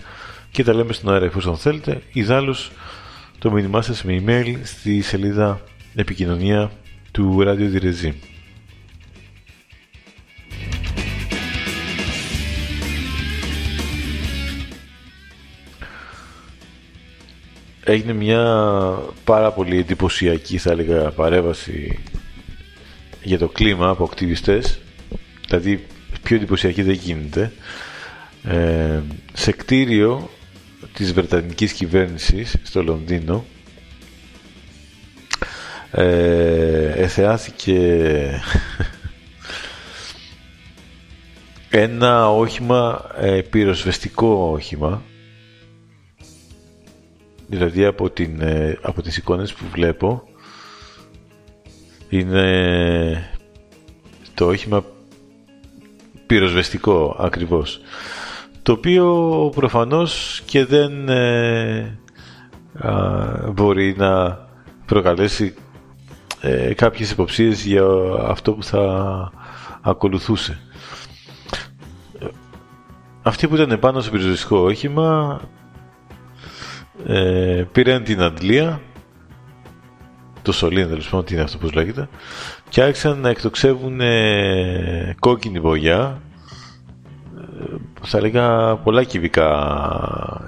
και τα λέμε στον αέρα εφόσον θέλετε. Ιδάλλως το μήνυμά σας με email στη σελίδα επικοινωνία του Radio Direzim. Έγινε μια πάρα πολύ εντυπωσιακή θα έλεγα παρέμβαση για το κλίμα από ακτιβιστές. Δηλαδή πιο εντυπωσιακή δεν γίνεται. Ε, σε κτίριο της Βρετανικής κυβέρνησης στο Λονδίνο ε, εθεάθηκε ένα όχημα ε, πυροσβεστικό όχημα δηλαδή από, την, ε, από τις εικόνες που βλέπω είναι το όχημα πυροσβεστικό ακριβώς το οποίο προφανώς και δεν ε, μπορεί να προκαλέσει ε, κάποιες υποψίες για αυτό που θα ακολουθούσε. Αυτοί που ήταν πάνω στο πυροσβεστικό όχημα ε, πήραν την αντλία το σωλήνα τέλο πάντων, τι είναι αυτό που λέγεται, και άρχισαν να εκτοξεύουν ε, κόκκινη βογιά, ε, θα έλεγα πολλά κυβικά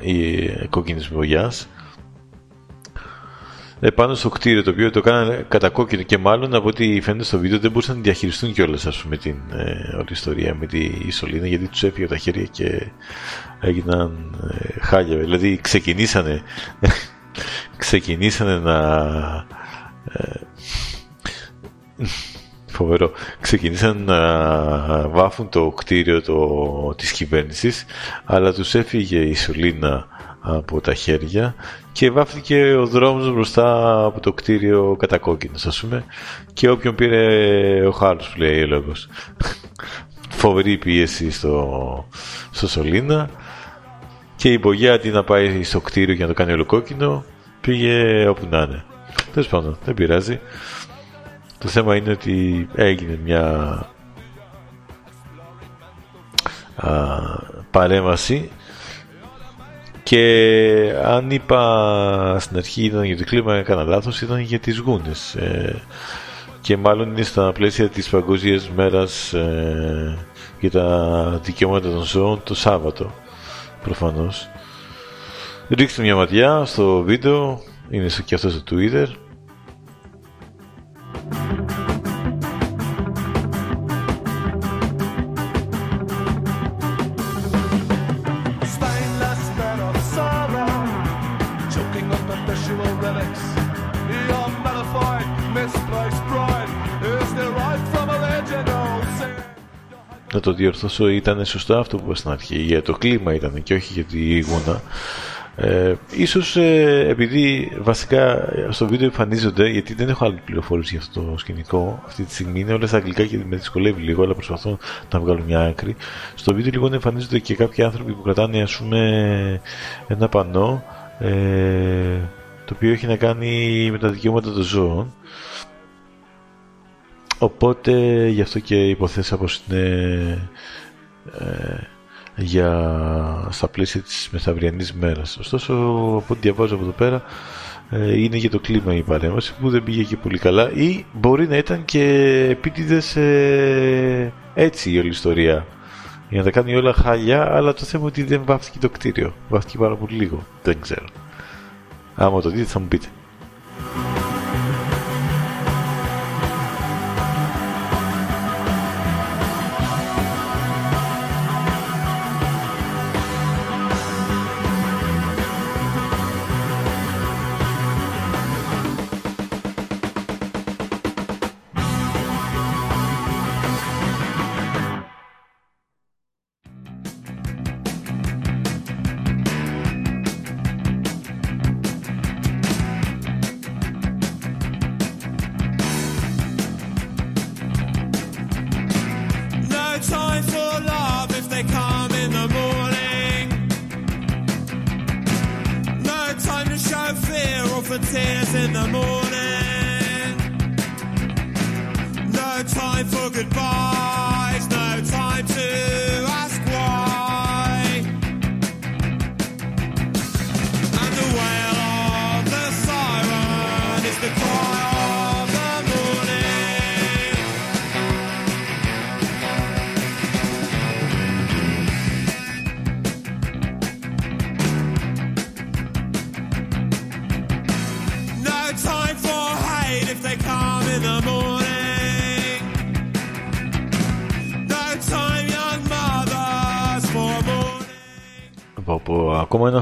η ε, κόκκινης βογιάς, επάνω στο κτίριο το οποίο το κάνανε κατά κόκκινο και μάλλον από ό,τι φαίνεται στο βίντεο δεν μπορούσαν να διαχειριστούν κιόλας πούμε την ε, όλη ιστορία με τη σωλήνα γιατί τους έφυγε τα χέρια και έγιναν ε, χάλια. Δηλαδή ξεκινήσανε, ξεκινήσανε να... Ε, φοβερό. Ξεκινήσαν να βάφουν το κτίριο το, της κυβέρνησης, αλλά τους έφυγε η σωλήνα από τα χέρια και βάφτηκε ο δρόμος μπροστά από το κτίριο κατακόκκινος ας πούμε και όποιον πήρε ο χάλος που λέει ο λόγος. Φοβερή πίεση στο, στο σωλήνα και η μπογιά αντί να πάει στο κτίριο για να το κάνει ολοκόκκινο πήγε όπου να είναι. Τέλος πάντων, δεν πειράζει. Το θέμα είναι ότι έγινε μια α, παρέμβαση και αν είπα στην αρχή ήταν για το κλίμα έκανα λάθος ήταν για τις γούνες ε, και μάλλον είναι στα πλαίσια της παγκόσμιας μέρας ε, για τα δικαιώματα των ζώων το Σάββατο προφανώς. Ρίξτε μια ματιά στο βίντεο, είναι και αυτός στο Twitter. Το διορθώσω, ήταν σωστό αυτό που είπα στην αρχή. Για το κλίμα ήταν και όχι για τη γούνα. Ε, ίσως ε, επειδή βασικά στο βίντεο εμφανίζονται, γιατί δεν έχω άλλη πληροφόρηση για αυτό το σκηνικό, αυτή τη στιγμή είναι όλα στα αγγλικά και με δυσκολεύει λίγο, αλλά προσπαθώ να βγάλω μια άκρη. Στο βίντεο λοιπόν εμφανίζονται και κάποιοι άνθρωποι που κρατάνε ας πούμε ένα πανό, ε, το οποίο έχει να κάνει με τα δικαιώματα των ζώων. Οπότε γι' αυτό και υποθέσα πως είναι ε, για στα πλαίσια της μεθαυριανής μέρας. Ωστόσο, από ό,τι διαβάζω από εδώ πέρα, ε, είναι για το κλίμα η παρέμβαση που δεν πήγε και πολύ καλά ή μπορεί να ήταν και επίτηδες ε, έτσι η όλη ιστορία. Για να τα κάνει όλα χάλια αλλά το θέμα ότι δεν βάφτηκε το κτίριο. Βάφτηκε πάρα πολύ λίγο δεν ξέρω. Άμα το δείτε θα μου πείτε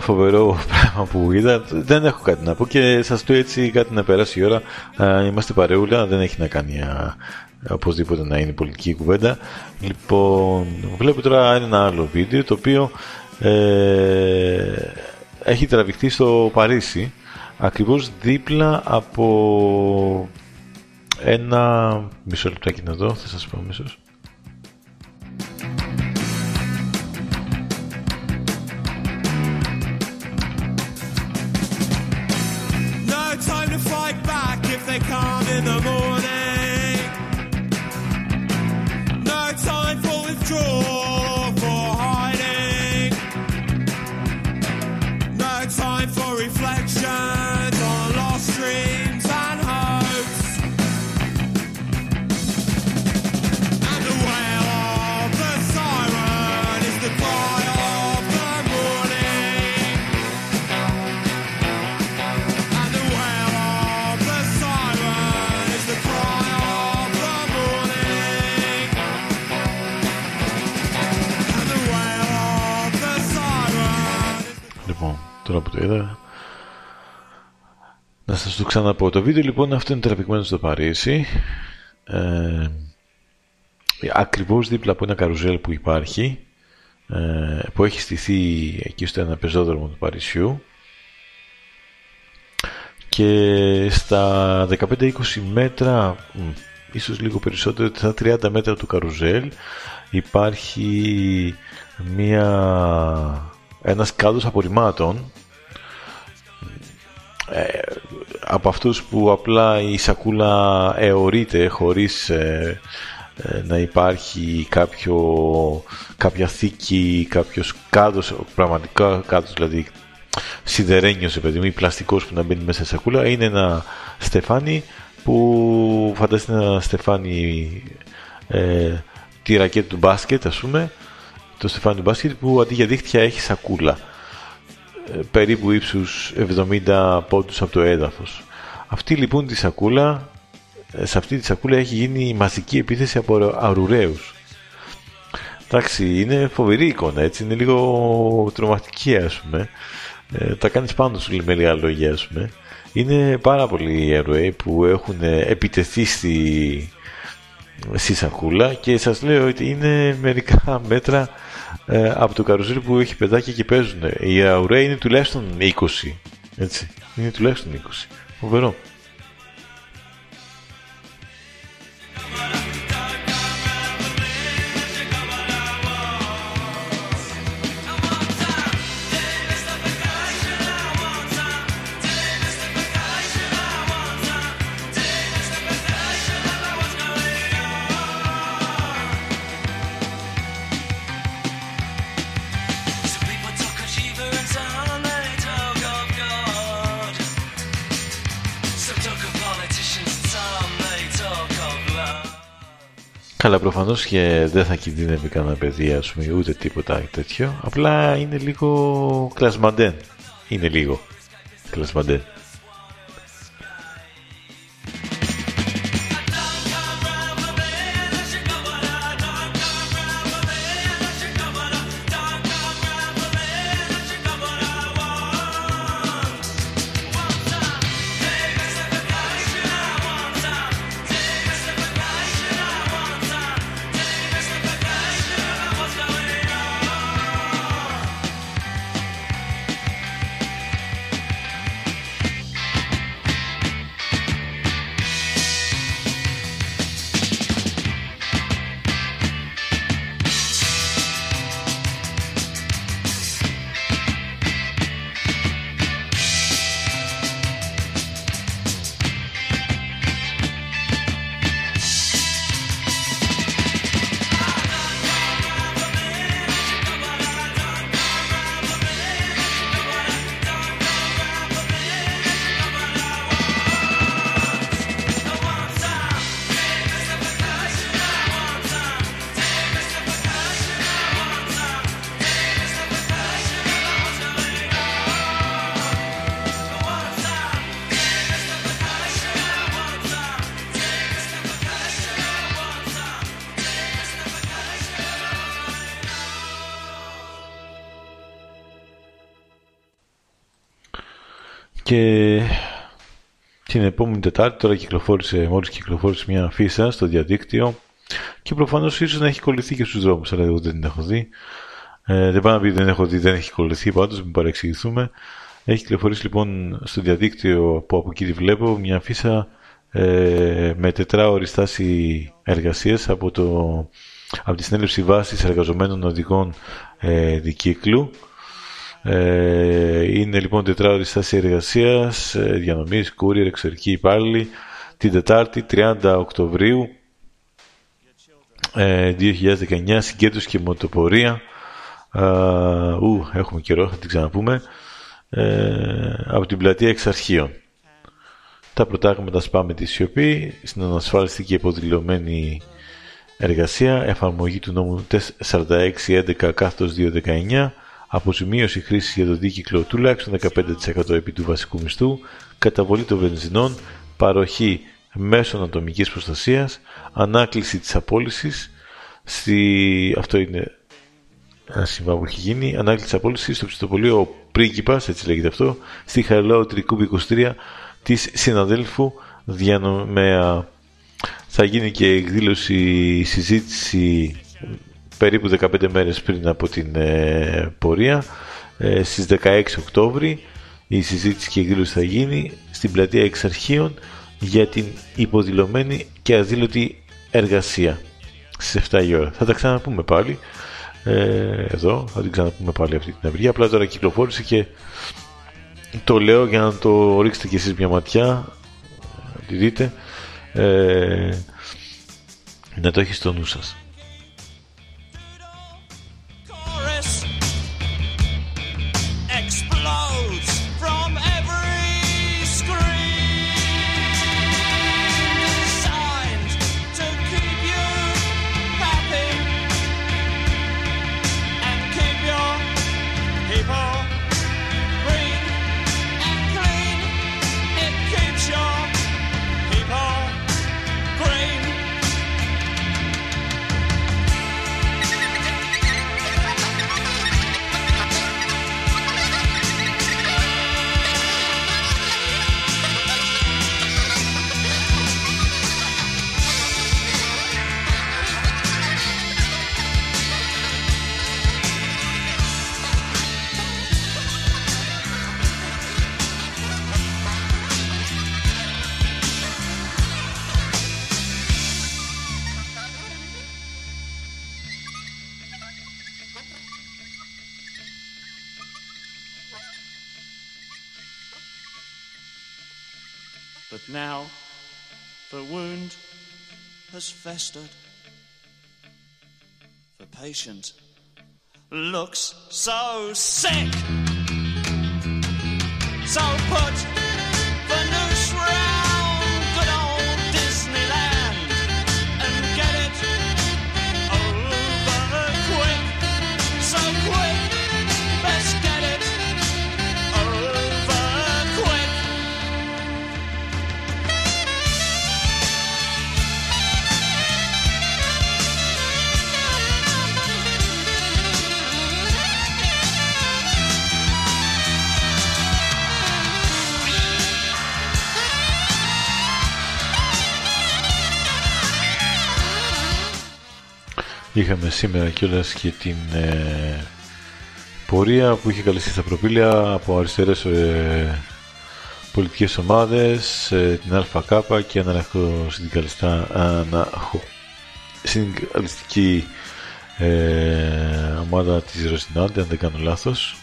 φοβερό πράγμα που είδα. Δεν έχω κάτι να πω και σα το έτσι κάτι να περάσει η ώρα. Α, είμαστε παρεούλα, δεν έχει να κάνει α, οπωσδήποτε να είναι πολιτική κουβέντα. Λοιπόν, βλέπω τώρα ένα άλλο βίντεο το οποίο ε, έχει τραβηχτεί στο Παρίσι ακριβώς δίπλα από ένα μισό λεπτάκι να δω, θα σας πω αμέσως. They come in the morning. Τώρα που το είδα, να σας το ξαναπώ. Το βίντεο λοιπόν αυτό είναι τραβηγμένο στο Παρίσι. Ε, ακριβώς δίπλα από ένα καρουζέλ που υπάρχει, ε, που έχει στηθεί εκεί στο ένα πεζόδρομο του Παρισιού. Και στα 15-20 μέτρα, μ, ίσως λίγο περισσότερο, στα 30 μέτρα του καρουζέλ, υπάρχει μια, ένας κάδος απορριμμάτων ε, από αυτούς που απλά η σακούλα αιωρείται χωρίς ε, ε, να υπάρχει κάποιο, κάποια θήκη, κάποιος κάδος, πραγματικά κάδος δηλαδή σιδερένιος παιδί μου ή πλαστικός που να μπαίνει μέσα στη σακούλα είναι ένα στεφάνι που φανταστείτε ένα στεφάνι ε, τη ρακέτα του μπάσκετ ας πούμε το στεφάνι του μπάσκετ που αντί για δίχτυα έχει σακούλα. ε, περίπου ύψους 70 πόντους από το έδαφος. Αυτή λοιπόν τη σακούλα, ε, σε αυτή τη σακούλα έχει γίνει μαζική επίθεση από αρουραίους. Εντάξει, είναι φοβερή εικόνα, έτσι, είναι λίγο τρομακτική ας πούμε. Ε, τα κάνεις πάνω σου με λίγα λόγια ας πούμε. Είναι πάρα πολλοί ήρωες που έχουν επιτεθεί στη, στη σακούλα και σας λέω ότι είναι μερικά μέτρα ε, από το καρουζέλι που έχει παιδάκια και παίζουν. Η αουρέ είναι τουλάχιστον 20. Έτσι. Είναι τουλάχιστον 20. Φοβερό. Καλά, προφανώς και δεν θα κινδύνευε κανένα παιδί, ας πούμε, ούτε τίποτα τέτοιο. Απλά είναι λίγο κλασμαντέν. Είναι λίγο κλασμαντέν. Τετάρτη τώρα κυκλοφόρησε, μόλις κυκλοφόρησε μια φύσα στο διαδίκτυο και προφανώς ίσως να έχει κολληθεί και στους δρόμους, αλλά εγώ δεν την έχω δει. Ε, δεν πάω να πει δεν έχω δει, δεν έχει κολληθεί πάντως, μην παρεξηγηθούμε. Έχει κυκλοφορήσει λοιπόν στο διαδίκτυο που από εκεί τη βλέπω μια φύσα ε, με τετράωρη στάση εργασίας από, το, από τη συνέλευση βάσης εργαζομένων οδηγών ε, δικύκλου ε, είναι λοιπόν τετράωρη στάση εργασίας, ε, διανομής, courier, εξωτερική υπάλληλη, την Τετάρτη 30 Οκτωβρίου ε, 2019, συγκέντρωση και μοτοπορία. Α, ου, έχουμε καιρό, θα την ξαναπούμε. Ε, από την πλατεία εξ αρχείων. Τα πρωτάγματα σπάμε τη σιωπή, στην ανασφάλιστη και υποδηλωμένη εργασία, εφαρμογή του νόμου 4611 κάθετος 219, αποζημίωση χρήσης για το δίκυκλο τουλάχιστον 15% επί του βασικού μισθού, καταβολή των βενζινών, παροχή μέσων ατομικής προστασίας, ανάκληση της απόλυσης, στη... αυτό είναι ένα συμβάν που έχει γίνει, ανάκληση της απόλυσης στο ψητοπολείο Πρίγκιπας, έτσι λέγεται αυτό, στη Χαριλάου Τρικούμπη 23 της συναδέλφου διανομέα. Θα γίνει και εκδήλωση συζήτηση περίπου 15 μέρες πριν από την ε, πορεία ε, στις 16 Οκτώβρη η συζήτηση και η εκδήλωση θα γίνει στην πλατεία Εξαρχείων για την υποδηλωμένη και αδήλωτη εργασία στις 7 η ώρα. Θα τα ξαναπούμε πάλι ε, εδώ, θα την ξαναπούμε πάλι αυτή την ευρία. Απλά τώρα κυκλοφόρησε και το λέω για να το ρίξετε κι εσείς μια ματιά, να τη δείτε, ε, να το έχει στο νου σας. Festered. The patient looks so sick. So put Είχαμε σήμερα κιόλας και την ε, πορεία που είχε καλεστεί στα προπήλαια από αριστερές ε, πολιτικές ομάδες, ε, την ΑΚ και αναρχοσυνδικαλιστά αναχω, συνδικαλιστική ε, ομάδα της Ρωσινάντε, αν δεν κάνω λάθος.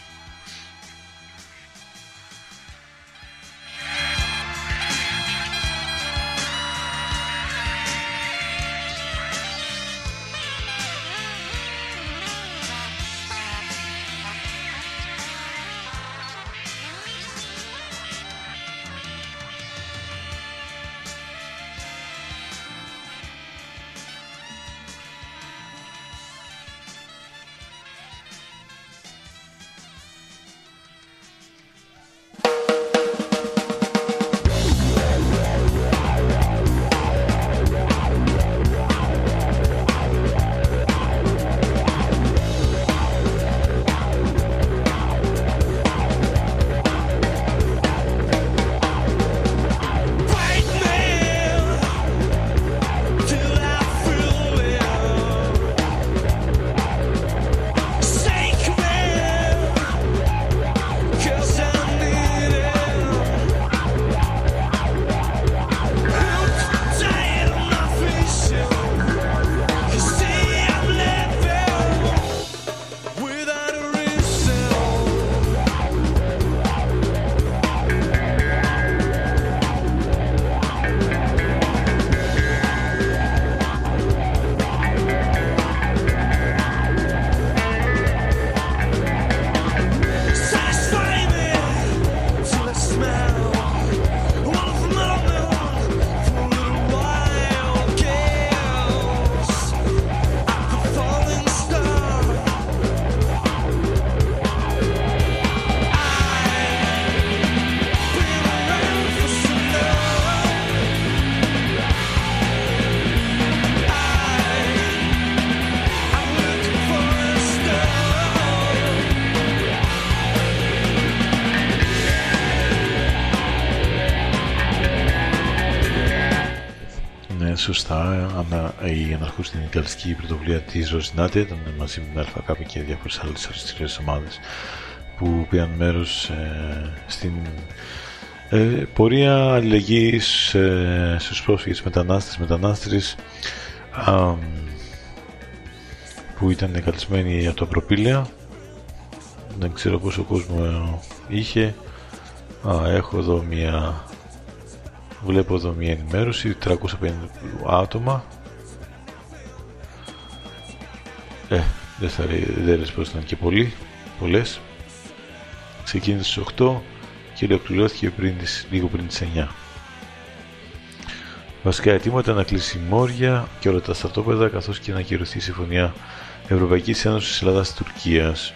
Σωστά. Ανα, η αναρχοσυνδικαλιστική πρωτοβουλία της Ροζινάτη ήταν μαζί με την ΑΚ και διάφορες άλλες αριστερέ ομάδες που πήραν μέρος στην ε, πορεία αλληλεγγύης ε, στους πρόσφυγες μετανάστες μετανάστρες α, που ήταν καλεσμένοι από το Προπήλαια. Δεν ξέρω πόσο κόσμο είχε. Α, έχω εδώ μια Βλέπω εδώ μια ενημέρωση, 350 άτομα. Ε, δεν θα δεν λες πως ήταν και πολλοί, πολλές. Ξεκίνησε στις 8 και ολοκληρώθηκε πριν τις, λίγο πριν τις 9. Βασικά αιτήματα να κλείσει η Μόρια και όλα τα στρατόπεδα καθώς και να ακυρωθεί η Συμφωνία Ευρωπαϊκής Ένωσης Ελλάδας Τουρκίας.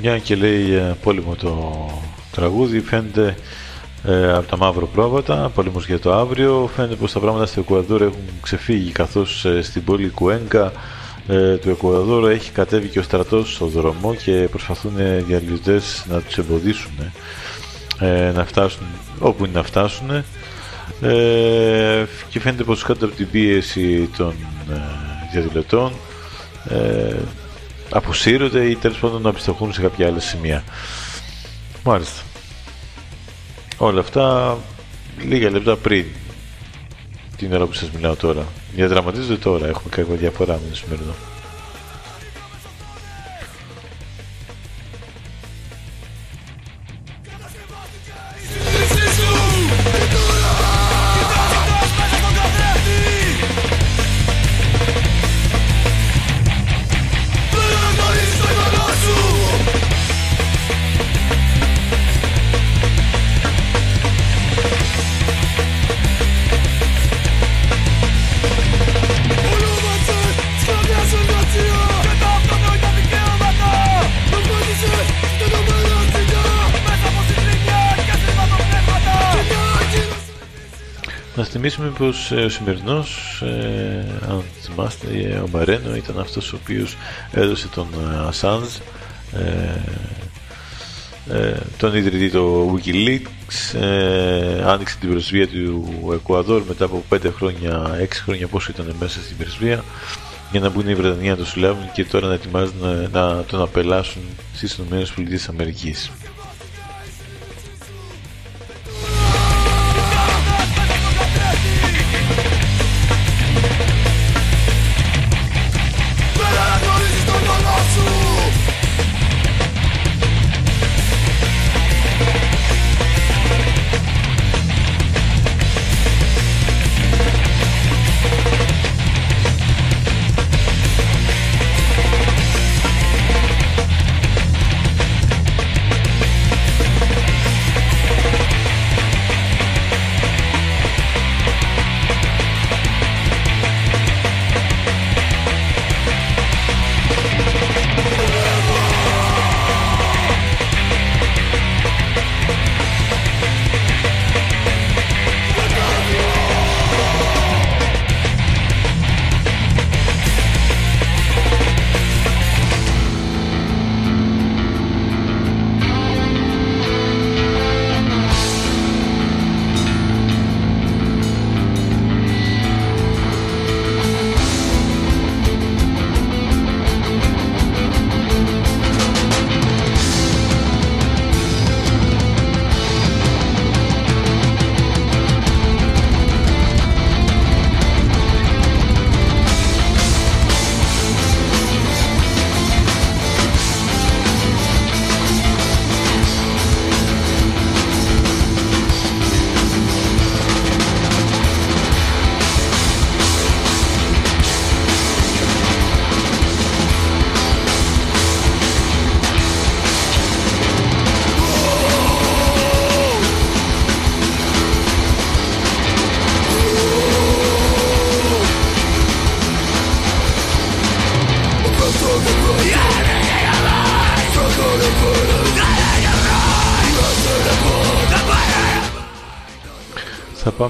Μια και λέει ε, πόλεμο το τραγούδι, φαίνεται ε, από τα μαύρο πρόβατα, πόλεμος για το αύριο, φαίνεται πως τα πράγματα στο Εκουαδόρ έχουν ξεφύγει καθώς ε, στην πόλη Κουένκα ε, του Εκουαδόρ έχει κατέβει και ο στρατός στο δρόμο και προσπαθούν οι διαλυτές να τους εμποδίσουν ε, να φτάσουν όπου είναι να φτάσουν ε, και φαίνεται πως κάτω από την πίεση των ε, διαδηλωτών ε, αποσύρονται ή τέλος πάντων να επιστοχούν σε κάποια άλλα σημεία. Μάλιστα. Όλα αυτά λίγα λεπτά πριν την ώρα που σας μιλάω τώρα. Διαδραματίζονται τώρα, έχουμε κάποια διαφορά με το σημερινό. Θυμίσουμε πως ε, ο σημερινός, ε, αν θυμάστε, ε, ο Μαρένο ήταν αυτός ο οποίος έδωσε τον ε, Assange, ε, ε, τον ιδρυτή το Wikileaks, ε, άνοιξε την πρεσβεία του Εκουαδόρ μετά από 5 χρόνια, 6 χρόνια πόσο ήταν μέσα στην πρεσβεία για να μπουν οι Βρετανοί να το συλλάβουν και τώρα να ετοιμάζουν να, να τον απελάσουν στις ΗΠΑ.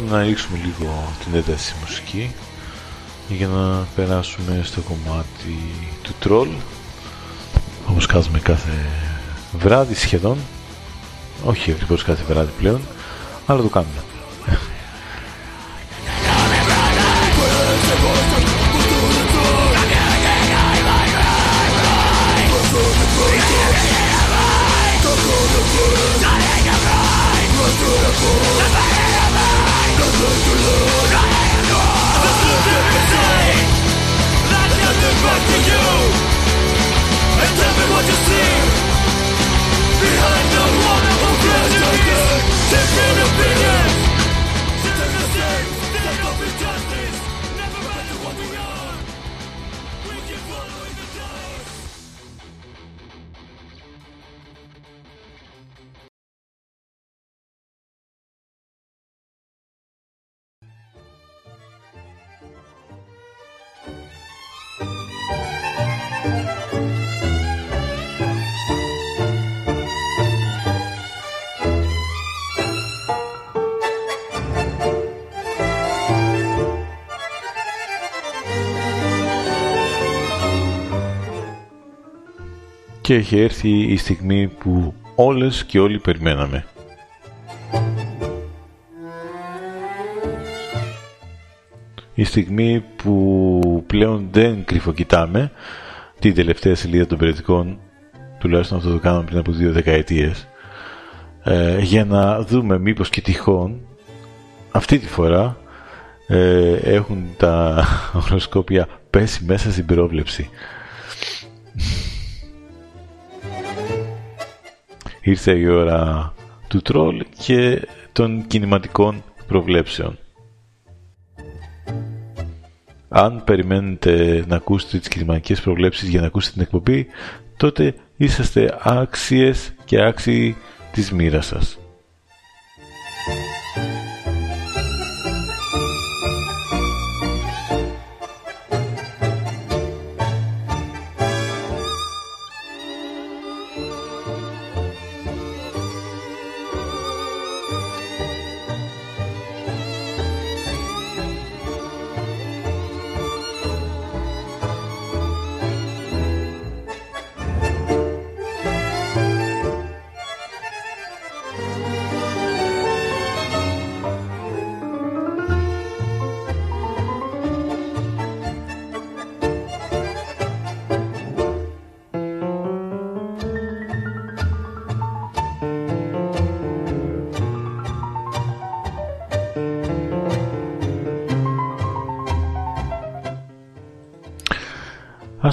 Θα πάμε να ρίξουμε λίγο την ένταση μουσική για να περάσουμε στο κομμάτι του τρόλ όπως κάνουμε κάθε βράδυ σχεδόν. Όχι ακριβώς κάθε βράδυ πλέον αλλά το κάνουμε και έχει έρθει η στιγμή που όλες και όλοι περιμέναμε. Η στιγμή που πλέον δεν κρυφοκοιτάμε την τελευταία σελίδα των περιοδικών, τουλάχιστον αυτό το κάναμε πριν από δύο δεκαετίες, ε, για να δούμε μήπως και τυχόν αυτή τη φορά ε, έχουν τα οροσκόπια πέσει μέσα στην πρόβλεψη. Ήρθε η ώρα του τρόλ και των κινηματικών προβλέψεων. Αν περιμένετε να ακούσετε τις κινηματικές προβλέψεις για να ακούσετε την εκπομπή, τότε είσαστε άξιες και άξιοι της μοίρας σας.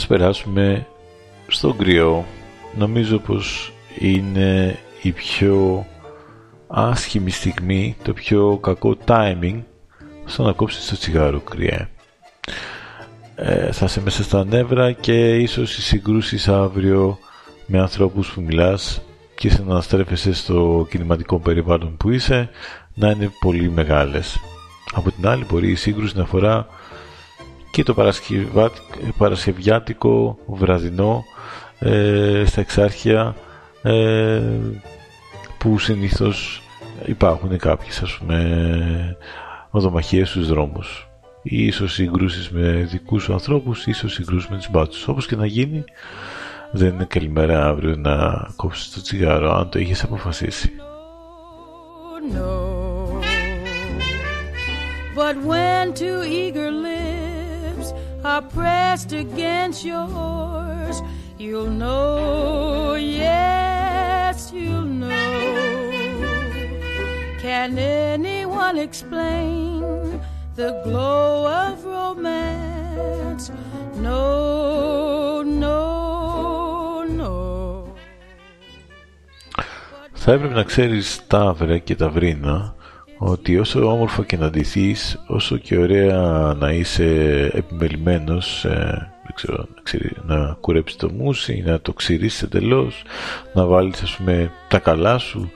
Ας περάσουμε στο κρυό. Νομίζω πως είναι η πιο άσχημη στιγμή, το πιο κακό timing στο να κόψεις το τσιγάρο κρυέ. Ε, θα είσαι μέσα στα νεύρα και ίσως οι συγκρούσεις αύριο με ανθρώπους που μιλάς και σε να στρέφεσαι στο κινηματικό περιβάλλον που είσαι να είναι πολύ μεγάλες. Από την άλλη μπορεί η σύγκρουση να αφορά και το παρασκευιάτικο βραδινό ε, στα εξάρχεια ε, που συνήθως υπάρχουν κάποιες ας πούμε οδομαχίες στους δρόμους. Ή ίσως συγκρούσεις με δικούς σου ανθρώπους ίσως συγκρούσεις με τους μπάτσους όπως και να γίνει δεν είναι καλημέρα αύριο να κόψεις το τσιγάρο αν το είχες αποφασίσει. But when two eager lips are pressed against yours, you'll know, yes, you'll know. Can anyone explain the glow of romance? No, no, no. Θα έπρεπε να ξέρεις τα βρε και τα βρίνα ότι όσο όμορφα και να ντυθείς, όσο και ωραία να είσαι επιμελημένος, ε, δεν ξέρω, να, ξέρει, να κουρέψεις το μουσι, να το ξυρίσεις εντελώς, να βάλεις ας πούμε τα καλά σου,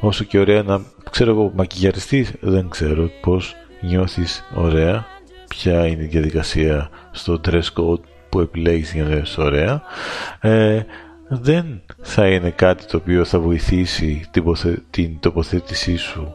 όσο και ωραία να, ξέρω εγώ, μακιγιαριστείς, δεν ξέρω πώς νιώθεις ωραία, ποια είναι η διαδικασία στο dress code που επιλέγεις για να νιώθεις ωραία, ε, δεν θα είναι κάτι το οποίο θα βοηθήσει την, ποθε- την τοποθέτησή σου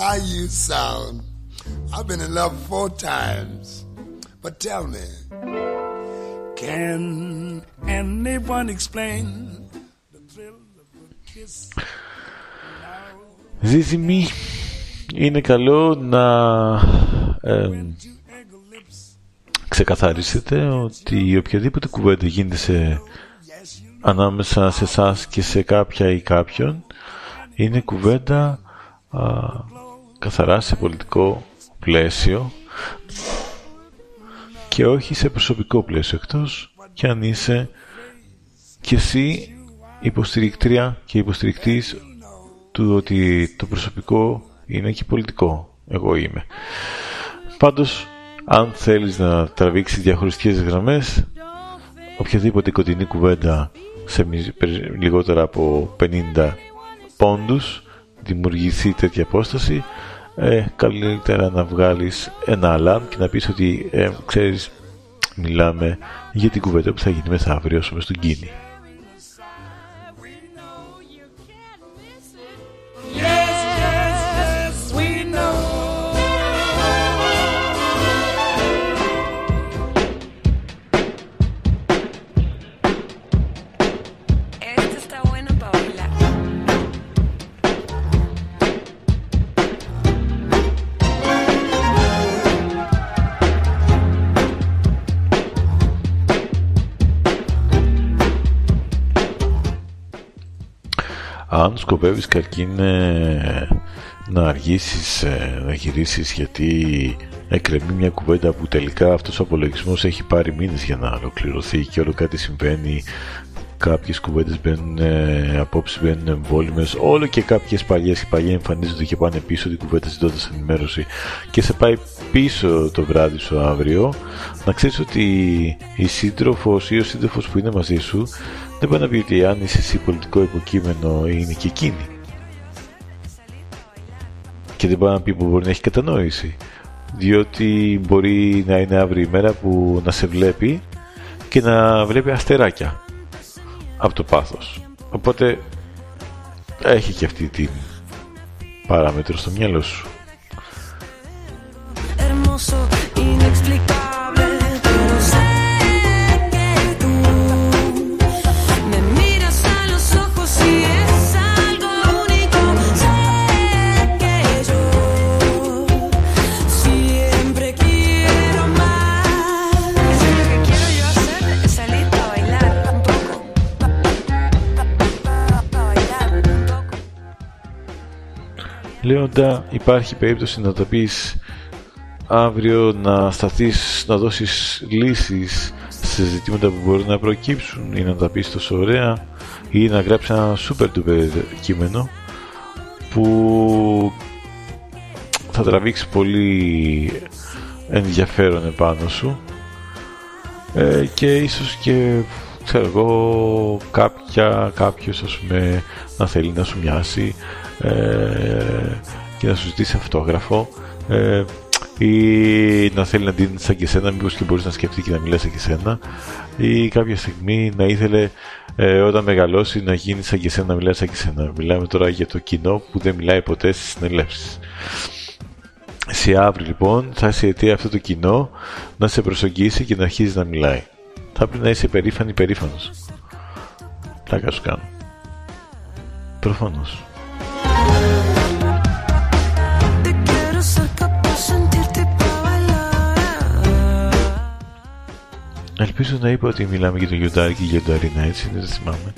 How you sound. I've been in love four times. But tell me, can anyone explain the thrill of a kiss? Ζήσιμη, είναι καλό να εμ, ξεκαθαρίσετε ότι οποιαδήποτε κουβέντα γίνεται σε, ανάμεσα σε εσάς και σε κάποια ή κάποιον είναι κουβέντα α, καθαρά σε πολιτικό πλαίσιο και όχι σε προσωπικό πλαίσιο εκτός και αν είσαι και εσύ υποστηρικτρία και υποστηρικτής του ότι το προσωπικό είναι και πολιτικό. Εγώ είμαι. Πάντως, αν θέλεις να τραβήξεις διαχωριστικές γραμμές, οποιαδήποτε κοντινή κουβέντα σε μι- περι- λιγότερα από 50 πόντους δημιουργηθεί τέτοια απόσταση ε, καλύτερα να βγάλεις ένα αλάμ και να πεις ότι ε, ξέρεις μιλάμε για την κουβέντα που θα γίνει μεθαύριο όσο μες στον κίνη Αν σκοπεύεις καρκίνε να αργήσεις ε, να γυρίσεις γιατί εκκρεμεί μια κουβέντα που τελικά αυτός ο απολογισμός έχει πάρει μήνες για να ολοκληρωθεί και όλο κάτι συμβαίνει κάποιες κουβέντες μπαίνουν ε, απόψεις μπαίνουν εμβόλυμες. Όλο και κάποιες παλιές και παλιές εμφανίζονται και πάνε πίσω την κουβέντα ζητώντας ενημέρωση. Και σε πάει πίσω το βράδυ σου αύριο. Να ξέρεις ότι η σύντροφος ή ο σύντροφος που είναι μαζί σου δεν πάει να πει ότι αν είσαι εσύ πολιτικό υποκείμενο είναι και εκείνη. Και δεν πάει να πει που μπορεί να έχει κατανόηση. Διότι μπορεί να είναι αύριο η μέρα που να σε βλέπει και να βλέπει αστεράκια από το πάθος. Οπότε έχει και αυτή την παράμετρο στο μυαλό σου Λέοντα υπάρχει περίπτωση να τα πεις αύριο να σταθείς να δώσεις λύσεις σε ζητήματα που μπορούν να προκύψουν ή να τα πεις τόσο ωραία ή να γράψεις ένα super duper κείμενο που θα τραβήξει πολύ ενδιαφέρον επάνω σου ε, και ίσως και ξέρω εγώ κάποια, κάποιος ας πούμε να θέλει να σου μοιάσει ε, και να σου ζητήσει αυτόγραφο ε, ή να θέλει να δίνεις σαν και σένα μήπως και μπορείς να σκεφτείς και να μιλάς σαν και σένα ή κάποια στιγμή να ήθελε ε, όταν μεγαλώσει να γίνεις σαν και σένα να μιλάει σαν και σένα μιλάμε τώρα για το κοινό που δεν μιλάει ποτέ στις συνελεύσεις σε αύριο λοιπόν θα είσαι αιτία αυτό το κοινό να σε προσεγγίσει και να αρχίσει να μιλάει. Θα πρέπει να είσαι περήφανη περήφανος. Πλάκα σου κάνω. Προφανώς. Ελπίζω να είπα ότι μιλάμε για τον Γιοντάρη και η Γιονταρίνα έτσι, δεν θυμάμαι.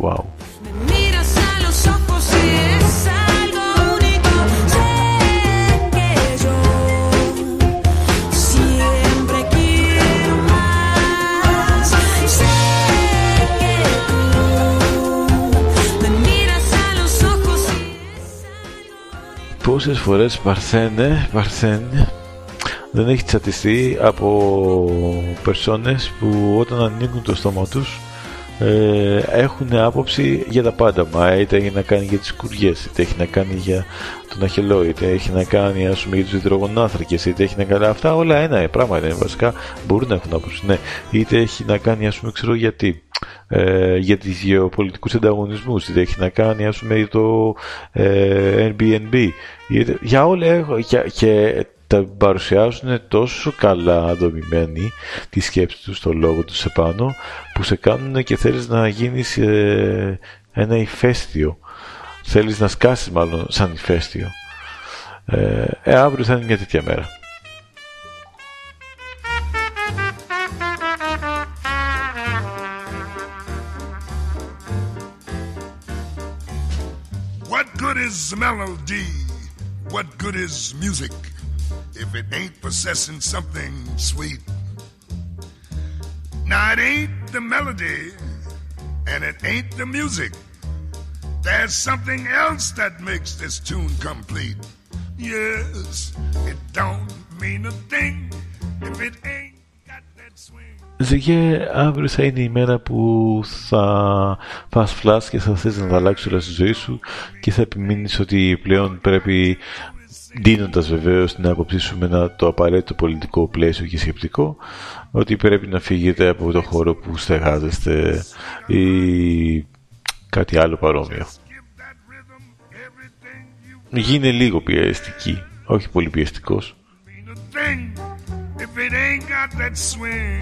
Wow. Me miras a los ojos y es algo único. Sé que yo siempre quiero más. Sé que tú me miras a los ojos y Πόσες φορές Παρθένε, Παρθέν δεν έχει τσατιστεί από περσόνες που όταν ανοίγουν το στόμα τους ε, έχουν άποψη για τα πάντα. Μα είτε έχει να κάνει για τις κουριές είτε έχει να κάνει για τον αχελό είτε έχει να κάνει ας πούμε για τους υδρογονάνθρακες είτε έχει να κάνει αυτά όλα ένα πράγματα είναι βασικά μπορούν να έχουν άποψη ναι. Είτε έχει να κάνει ας πούμε ξέρω γιατί ε, για τις γεωπολιτικούς ανταγωνισμούς είτε έχει να κάνει ας πούμε για το ε, Airbnb είτε- για όλα έχω και, και τα παρουσιάζουν τόσο καλά δομημένοι τη σκέψη τους, το λόγο τους επάνω που σε κάνουν και θέλεις να γίνεις ε, ένα ηφαίστειο θέλεις να σκάσεις μάλλον σαν ηφαίστειο ε, ε, αύριο θα είναι μια τέτοια μέρα What good is melody? What good is music; if it ain't possessing something sweet? Now, it ain't the melody and it ain't the music. There's something else that makes this tune complete. Yes, it don't mean a thing if it ain't got that Ζυγέ, αύριο θα είναι η μέρα που θα πας φλάς και θα θες να αλλάξει όλα στη ζωή σου και θα επιμείνεις ότι πλέον πρέπει δίνοντας βεβαίως την άποψή σου με ένα, το απαραίτητο πολιτικό πλαίσιο και σκεπτικό ότι πρέπει να φύγετε από το χώρο που στεγάζεστε ή κάτι άλλο παρόμοιο. Γίνε λίγο πιεστική, όχι πολύ πιεστικός. thing if it ain't got that swing.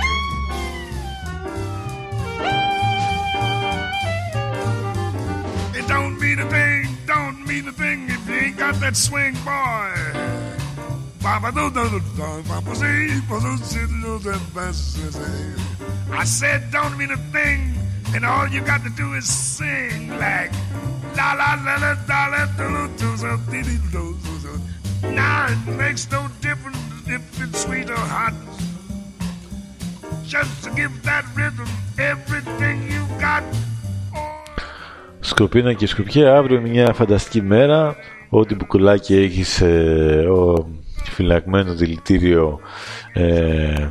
It don't mean a thing, don't mean a thing if you ain't got that swing, boy. I said don't mean a thing, and all you got to do is sing like la la la la la la do do do. Now it makes no difference if it's sweet or hot. Just to give that rhythm everything you got. Σκοπίνα και σκοπιά, αύριο μια φανταστική μέρα. Ό,τι μπουκουλάκι έχει σε ο φυλακμένο δηλητήριο ε,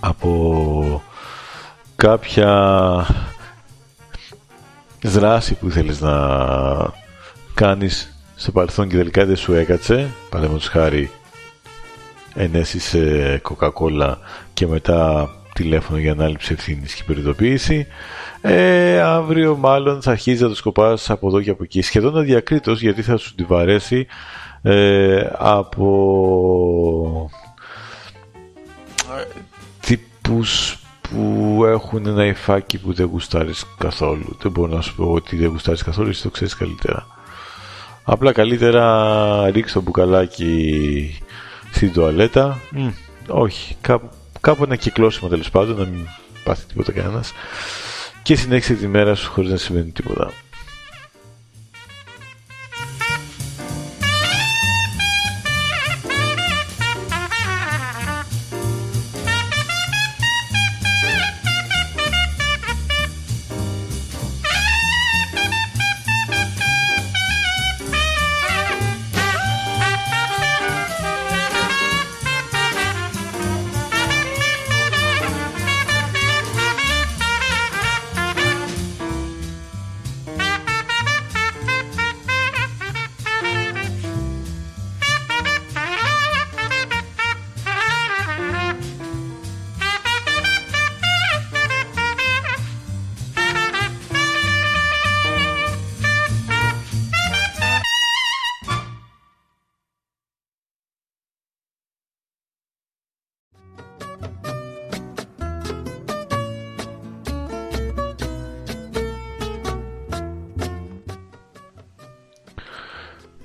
από κάποια δράση που ήθελες να κάνεις στο παρελθόν και τελικά δεν σου έκατσε παραδείγματος χάρη ενέσεις κοκακόλα και μετά τηλέφωνο για ανάληψη ευθύνης και περιοδοποίηση. Ε, αύριο μάλλον θα αρχίσει να το σκοπάς από εδώ και από εκεί. Σχεδόν αδιακρίτως γιατί θα σου τη βαρέσει ε, από τύπους που έχουν ένα υφάκι που δεν γουστάρεις καθόλου. Δεν μπορώ να σου πω ότι δεν γουστάρεις καθόλου, εσύ το ξέρεις καλύτερα. Απλά καλύτερα ρίξω το μπουκαλάκι στην τουαλέτα. Μ, όχι, κάπου, κάπου ένα κυκλώσιμο τέλος πάντων, να μην πάθει τίποτα κανένας. Και συνέχισε τη μέρα σου χωρίς να συμβαίνει τίποτα.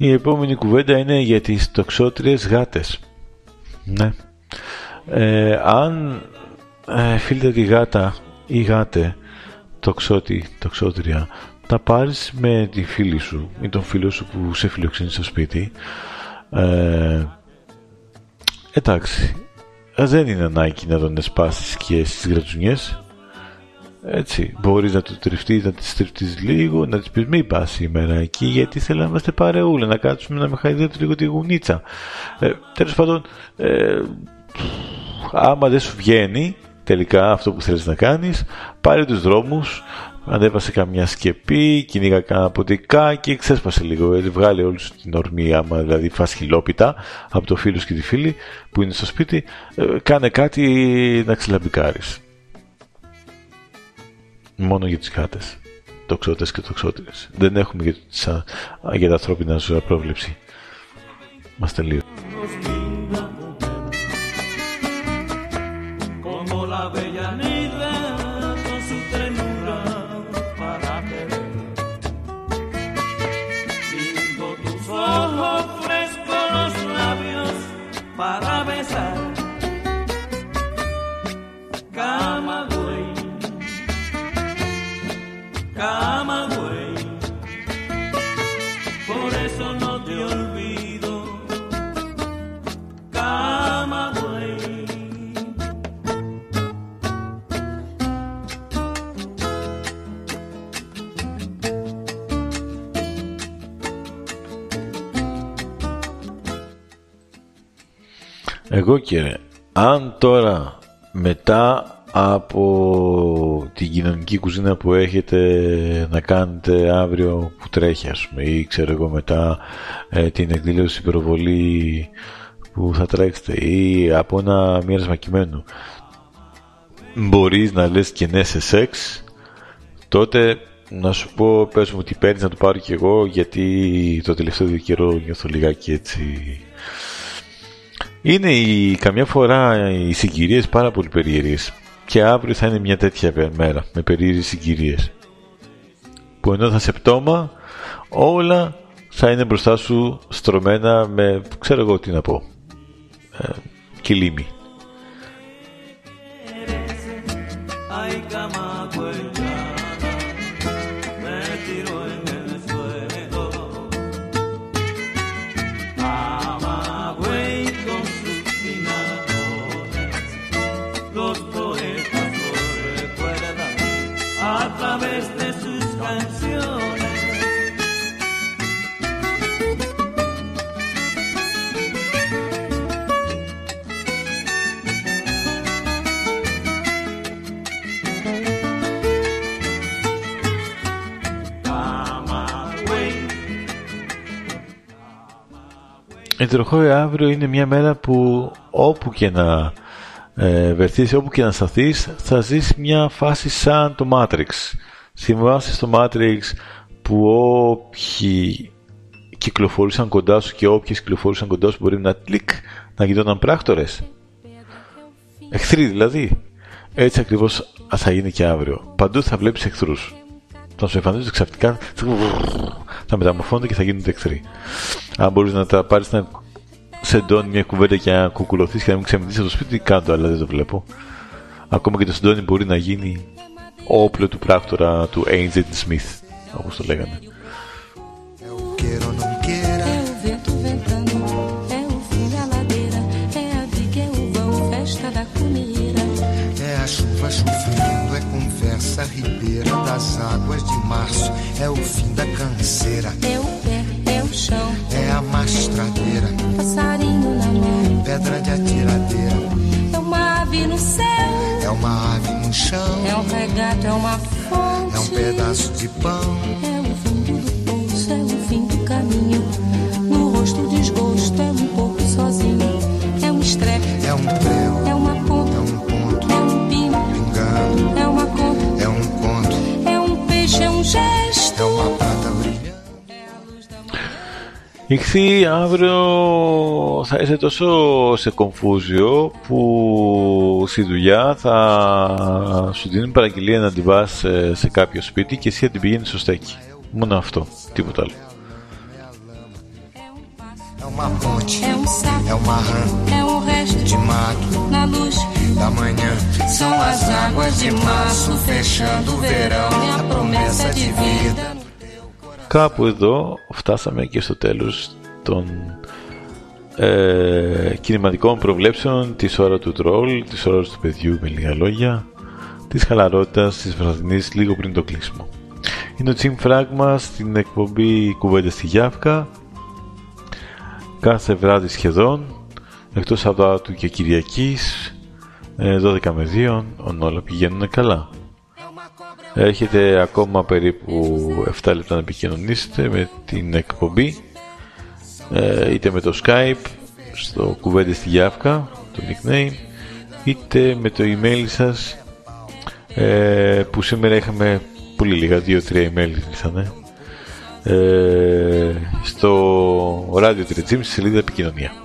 Η επόμενη κουβέντα είναι για τις τοξότριες γάτες. Ναι. Ε, αν ε, φίλτε τη γάτα ή γάτε τοξότη, τοξότρια τα πάρεις με τη φίλη σου ή τον φίλο σου που σε φιλοξενεί στο σπίτι ε, εντάξει δεν είναι ανάγκη να τον εσπάσεις και στις γρατζουνιές έτσι, μπορείς να το τριφτείς, να τις τριφτείς λίγο, να τις πεις μην πας σήμερα εκεί γιατί θέλω να είμαστε παρεούλα, να κάτσουμε να με χαϊδεύετε λίγο τη γουνίτσα. Ε, τέλος πάντων, ε, άμα δεν σου βγαίνει τελικά αυτό που θέλεις να κάνεις, πάρε τους δρόμους, ανέβασε καμιά σκεπή, κυνήγα κανένα ποτικά και ξέσπασε λίγο. Ε, βγάλε όλη σου την ορμή, άμα δηλαδή φας χιλόπιτα από το φίλο και τη φίλη που είναι στο σπίτι, ε, κάνε κάτι να ξελαμπικάρεις μόνο για τις γάτες. Τοξότες και τοξότριες. Δεν έχουμε για, τις, α, για τα ανθρώπινα ζώα πρόβλεψη. Μας τελείω. como la Εγώ κύριε, αν τώρα μετά από την κοινωνική κουζίνα που έχετε να κάνετε αύριο που τρέχει ας πούμε ή ξέρω εγώ μετά ε, την εκδήλωση υπεροβολή που θα τρέξετε ή από ένα μοίρασμα κειμένου μπορείς να λες και ναι σε σεξ τότε να σου πω πες μου τι παίρνεις να το πάρω κι εγώ γιατί το τελευταίο δύο καιρό νιώθω λιγάκι έτσι είναι η, καμιά φορά οι συγκυρίες πάρα πολύ περίεργες και αύριο θα είναι μια τέτοια μέρα με περίεργες συγκυρίες που ενώ θα σε πτώμα όλα θα είναι μπροστά σου στρωμένα με ξέρω εγώ τι να πω ε, κυλίμι Η τροχόη αύριο είναι μια μέρα που όπου και να ε, βρεθείς, όπου και να σταθείς, θα ζεις μια φάση σαν το Matrix. Θυμάσαι στο Matrix που όποιοι κυκλοφορούσαν κοντά σου και όποιες κυκλοφορούσαν κοντά σου μπορεί να κλικ, να γινόταν πράκτορες. Εχθροί δηλαδή. Έτσι ακριβώς θα γίνει και αύριο. Παντού θα βλέπεις εχθρούς. Θα σου εμφανίζονται ξαφνικά, θα μεταμορφώνονται και θα γίνονται εχθροί. Αν μπορείς να τα πάρεις να σε εντώνει μια κουβέντα και να κουκουλωθείς και να μην ξεμητήσεις από το σπίτι, κάτω, αλλά δεν το βλέπω. Ακόμα και το συντόνι μπορεί να γίνει όπλο του πράκτορα του Agent Smith, όπως το λέγανε. É o fim da canseira, É o pé, é o chão, é a mastradeira, passarinho na mão, pedra de atiradeira, é uma ave no céu, é uma ave no chão, é um regato, é uma fonte, é um pedaço de pão, é o fundo do poço, é o fim do caminho. No rosto desgosto, é um pouco sozinho, é um estrepe, é um prego, Η Χθή αύριο θα είσαι τόσο σε κομφούζιο που στη δουλειά θα σου δίνουν παραγγελία να την πας σε, σε κάποιο σπίτι και εσύ θα την πηγαίνεις στο στέκι. Μόνο αυτό, τίποτα άλλο. É uma ponte, É um sapo, é uma rã é um resto de mato na luz. da manhã. São as águas de março fechando o verão e a promessa de vida. Κάπου εδώ φτάσαμε και στο τέλος των ε, κινηματικών προβλέψεων της ώρα του τρόλ, της ώρας του παιδιού με λίγα λόγια, της χαλαρότητας της βραδινής λίγο πριν το κλείσιμο. Είναι ο Τσιμ Φράγμα στην εκπομπή Κουβέντα στη Γιάφκα κάθε βράδυ σχεδόν εκτός Σαββάτου και Κυριακής ε, 12 με 2 ον όλα πηγαίνουν καλά. Έχετε ακόμα περίπου 7 λεπτά να επικοινωνήσετε με την εκπομπή ε, είτε με το Skype στο κουβέντε στη Γιάφκα το nickname είτε με το email σας ε, που σήμερα είχαμε πολύ λίγα, 2-3 email ήρθανε ε, στο Radio Τριτσίμ στη σελίδα επικοινωνία.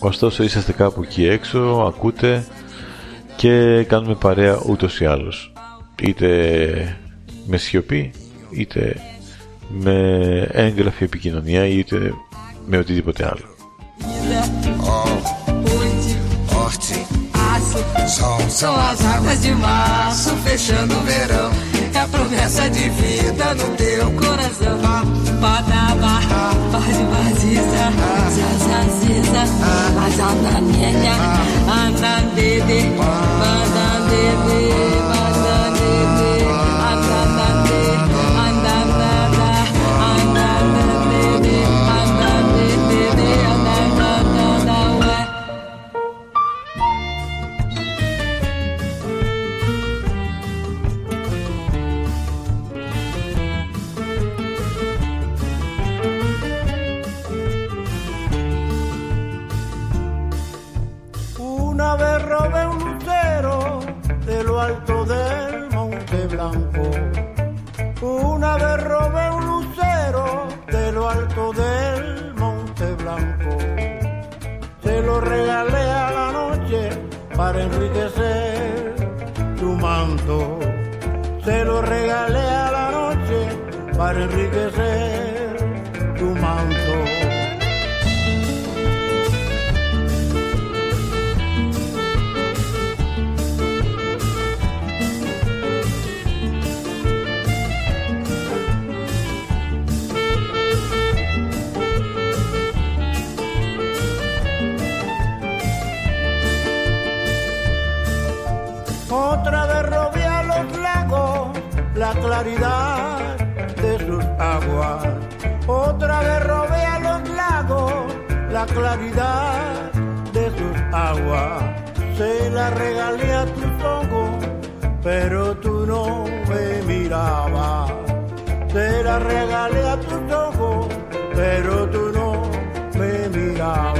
Ωστόσο είσαστε κάπου εκεί έξω, ακούτε και κάνουμε παρέα ούτως ή άλλως. Είτε με σιωπή, είτε με έγγραφη επικοινωνία, είτε με οτιδήποτε άλλο. norte, sol, São as águas de março fechando o verão. A promessa de vida no teu coração. Pataba, faz vaziza, zazaziza, mas ananienha, anandede, anandede. Vez robé un lucero de lo alto del Monte Blanco. Se lo regalé a la noche para enriquecer tu manto. Se lo regalé a la noche para enriquecer claridad de sus aguas. Otra vez robé a los lagos la claridad de sus aguas. Se la regalé a tus ojos, pero tú no me mirabas. Se la regalé a tus ojos, pero tú no me mirabas.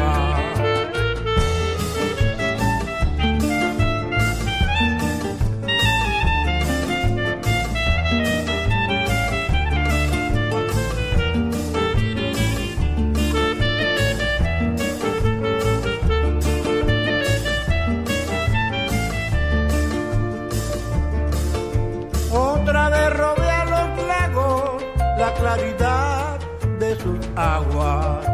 Aguas.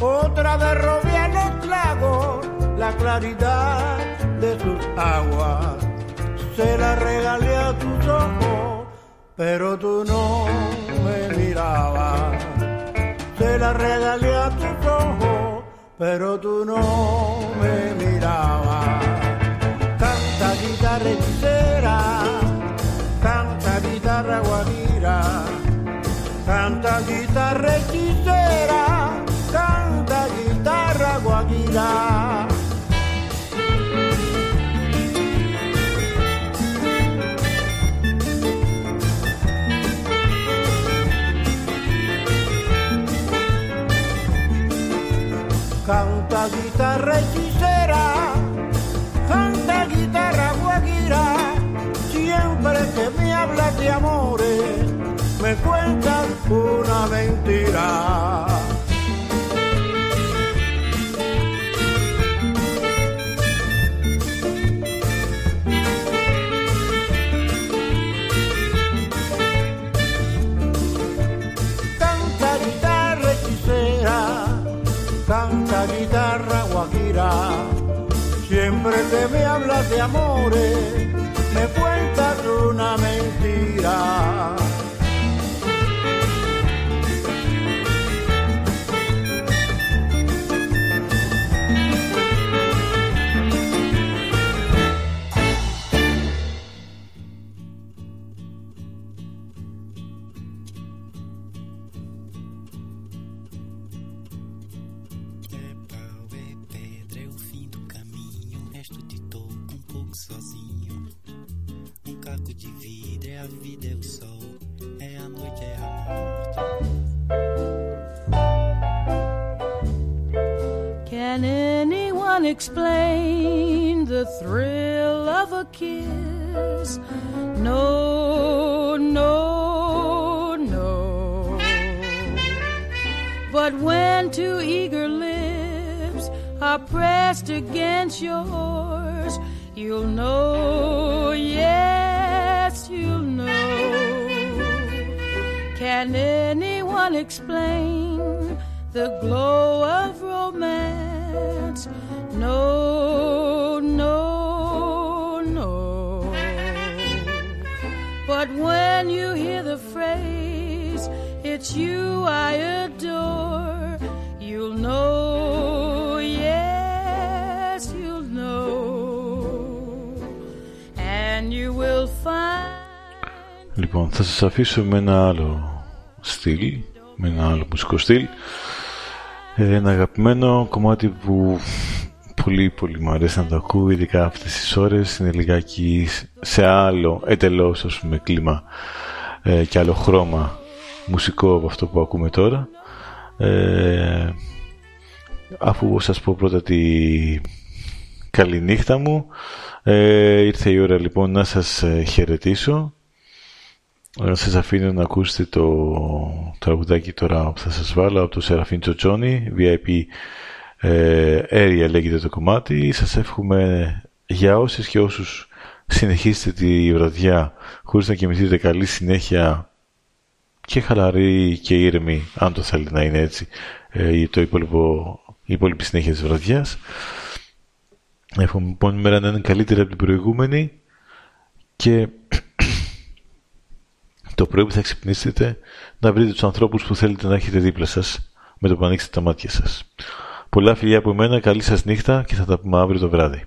Otra vez robé los lagos la claridad de sus aguas. Se la regalé a tus ojos, pero tú no me mirabas. Se la regalé a tus ojos, pero tú no me mirabas. Canta guitarra hechicera canta guitarra mentira. Canta guitarra hechicera, canta guitarra guajira, siempre que me hablas de amores, me cuentas una mentira. Explain the thrill of a kiss? No, no, no. But when two eager lips are pressed against yours, you'll know, yes, you'll know. Can anyone explain the glow of? No, no, no. But when you hear the phrase, it's you I adore, you'll know, yes, you'll know. And you will find. Λοιπόν, θα σας αφήσω με ένα άλλο στυλ, με ένα άλλο μουσικό στυλ. Ε, Ένα αγαπημένο κομμάτι που πολύ πολύ μου αρέσει να το ακούω, ειδικά αυτές τις ώρες, είναι λιγάκι σε άλλο εντελώς ας πούμε κλίμα ε, και άλλο χρώμα μουσικό από αυτό που ακούμε τώρα. Ε, αφού σας πω πρώτα τη καληνύχτα μου, ε, ήρθε η ώρα λοιπόν να σας ε, χαιρετήσω ε, σας αφήνω να ακούσετε το τραγουδάκι τώρα που θα σας βάλω από το Σεραφίν Τσοτσόνι VIP ε, Area λέγεται το κομμάτι σας εύχομαι για όσες και όσους συνεχίσετε τη βραδιά χωρίς να κοιμηθείτε καλή συνέχεια και χαλαρή και ήρεμη αν το θέλετε να είναι έτσι ε, το υπόλοιπο, η υπόλοιπη συνέχεια της βραδιάς εύχομαι λοιπόν η μέρα να είναι καλύτερη από την προηγούμενη και το πρωί που θα ξυπνήσετε να βρείτε τους ανθρώπους που θέλετε να έχετε δίπλα σας με το που ανοίξετε τα μάτια σας. Πολλά φιλιά από μένα, καλή σας νύχτα και θα τα πούμε αύριο το βράδυ.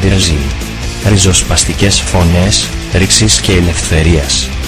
Ράδιο Αντιραζίνη. Ριζοσπαστικές φωνές ρήξης και ελευθερίας.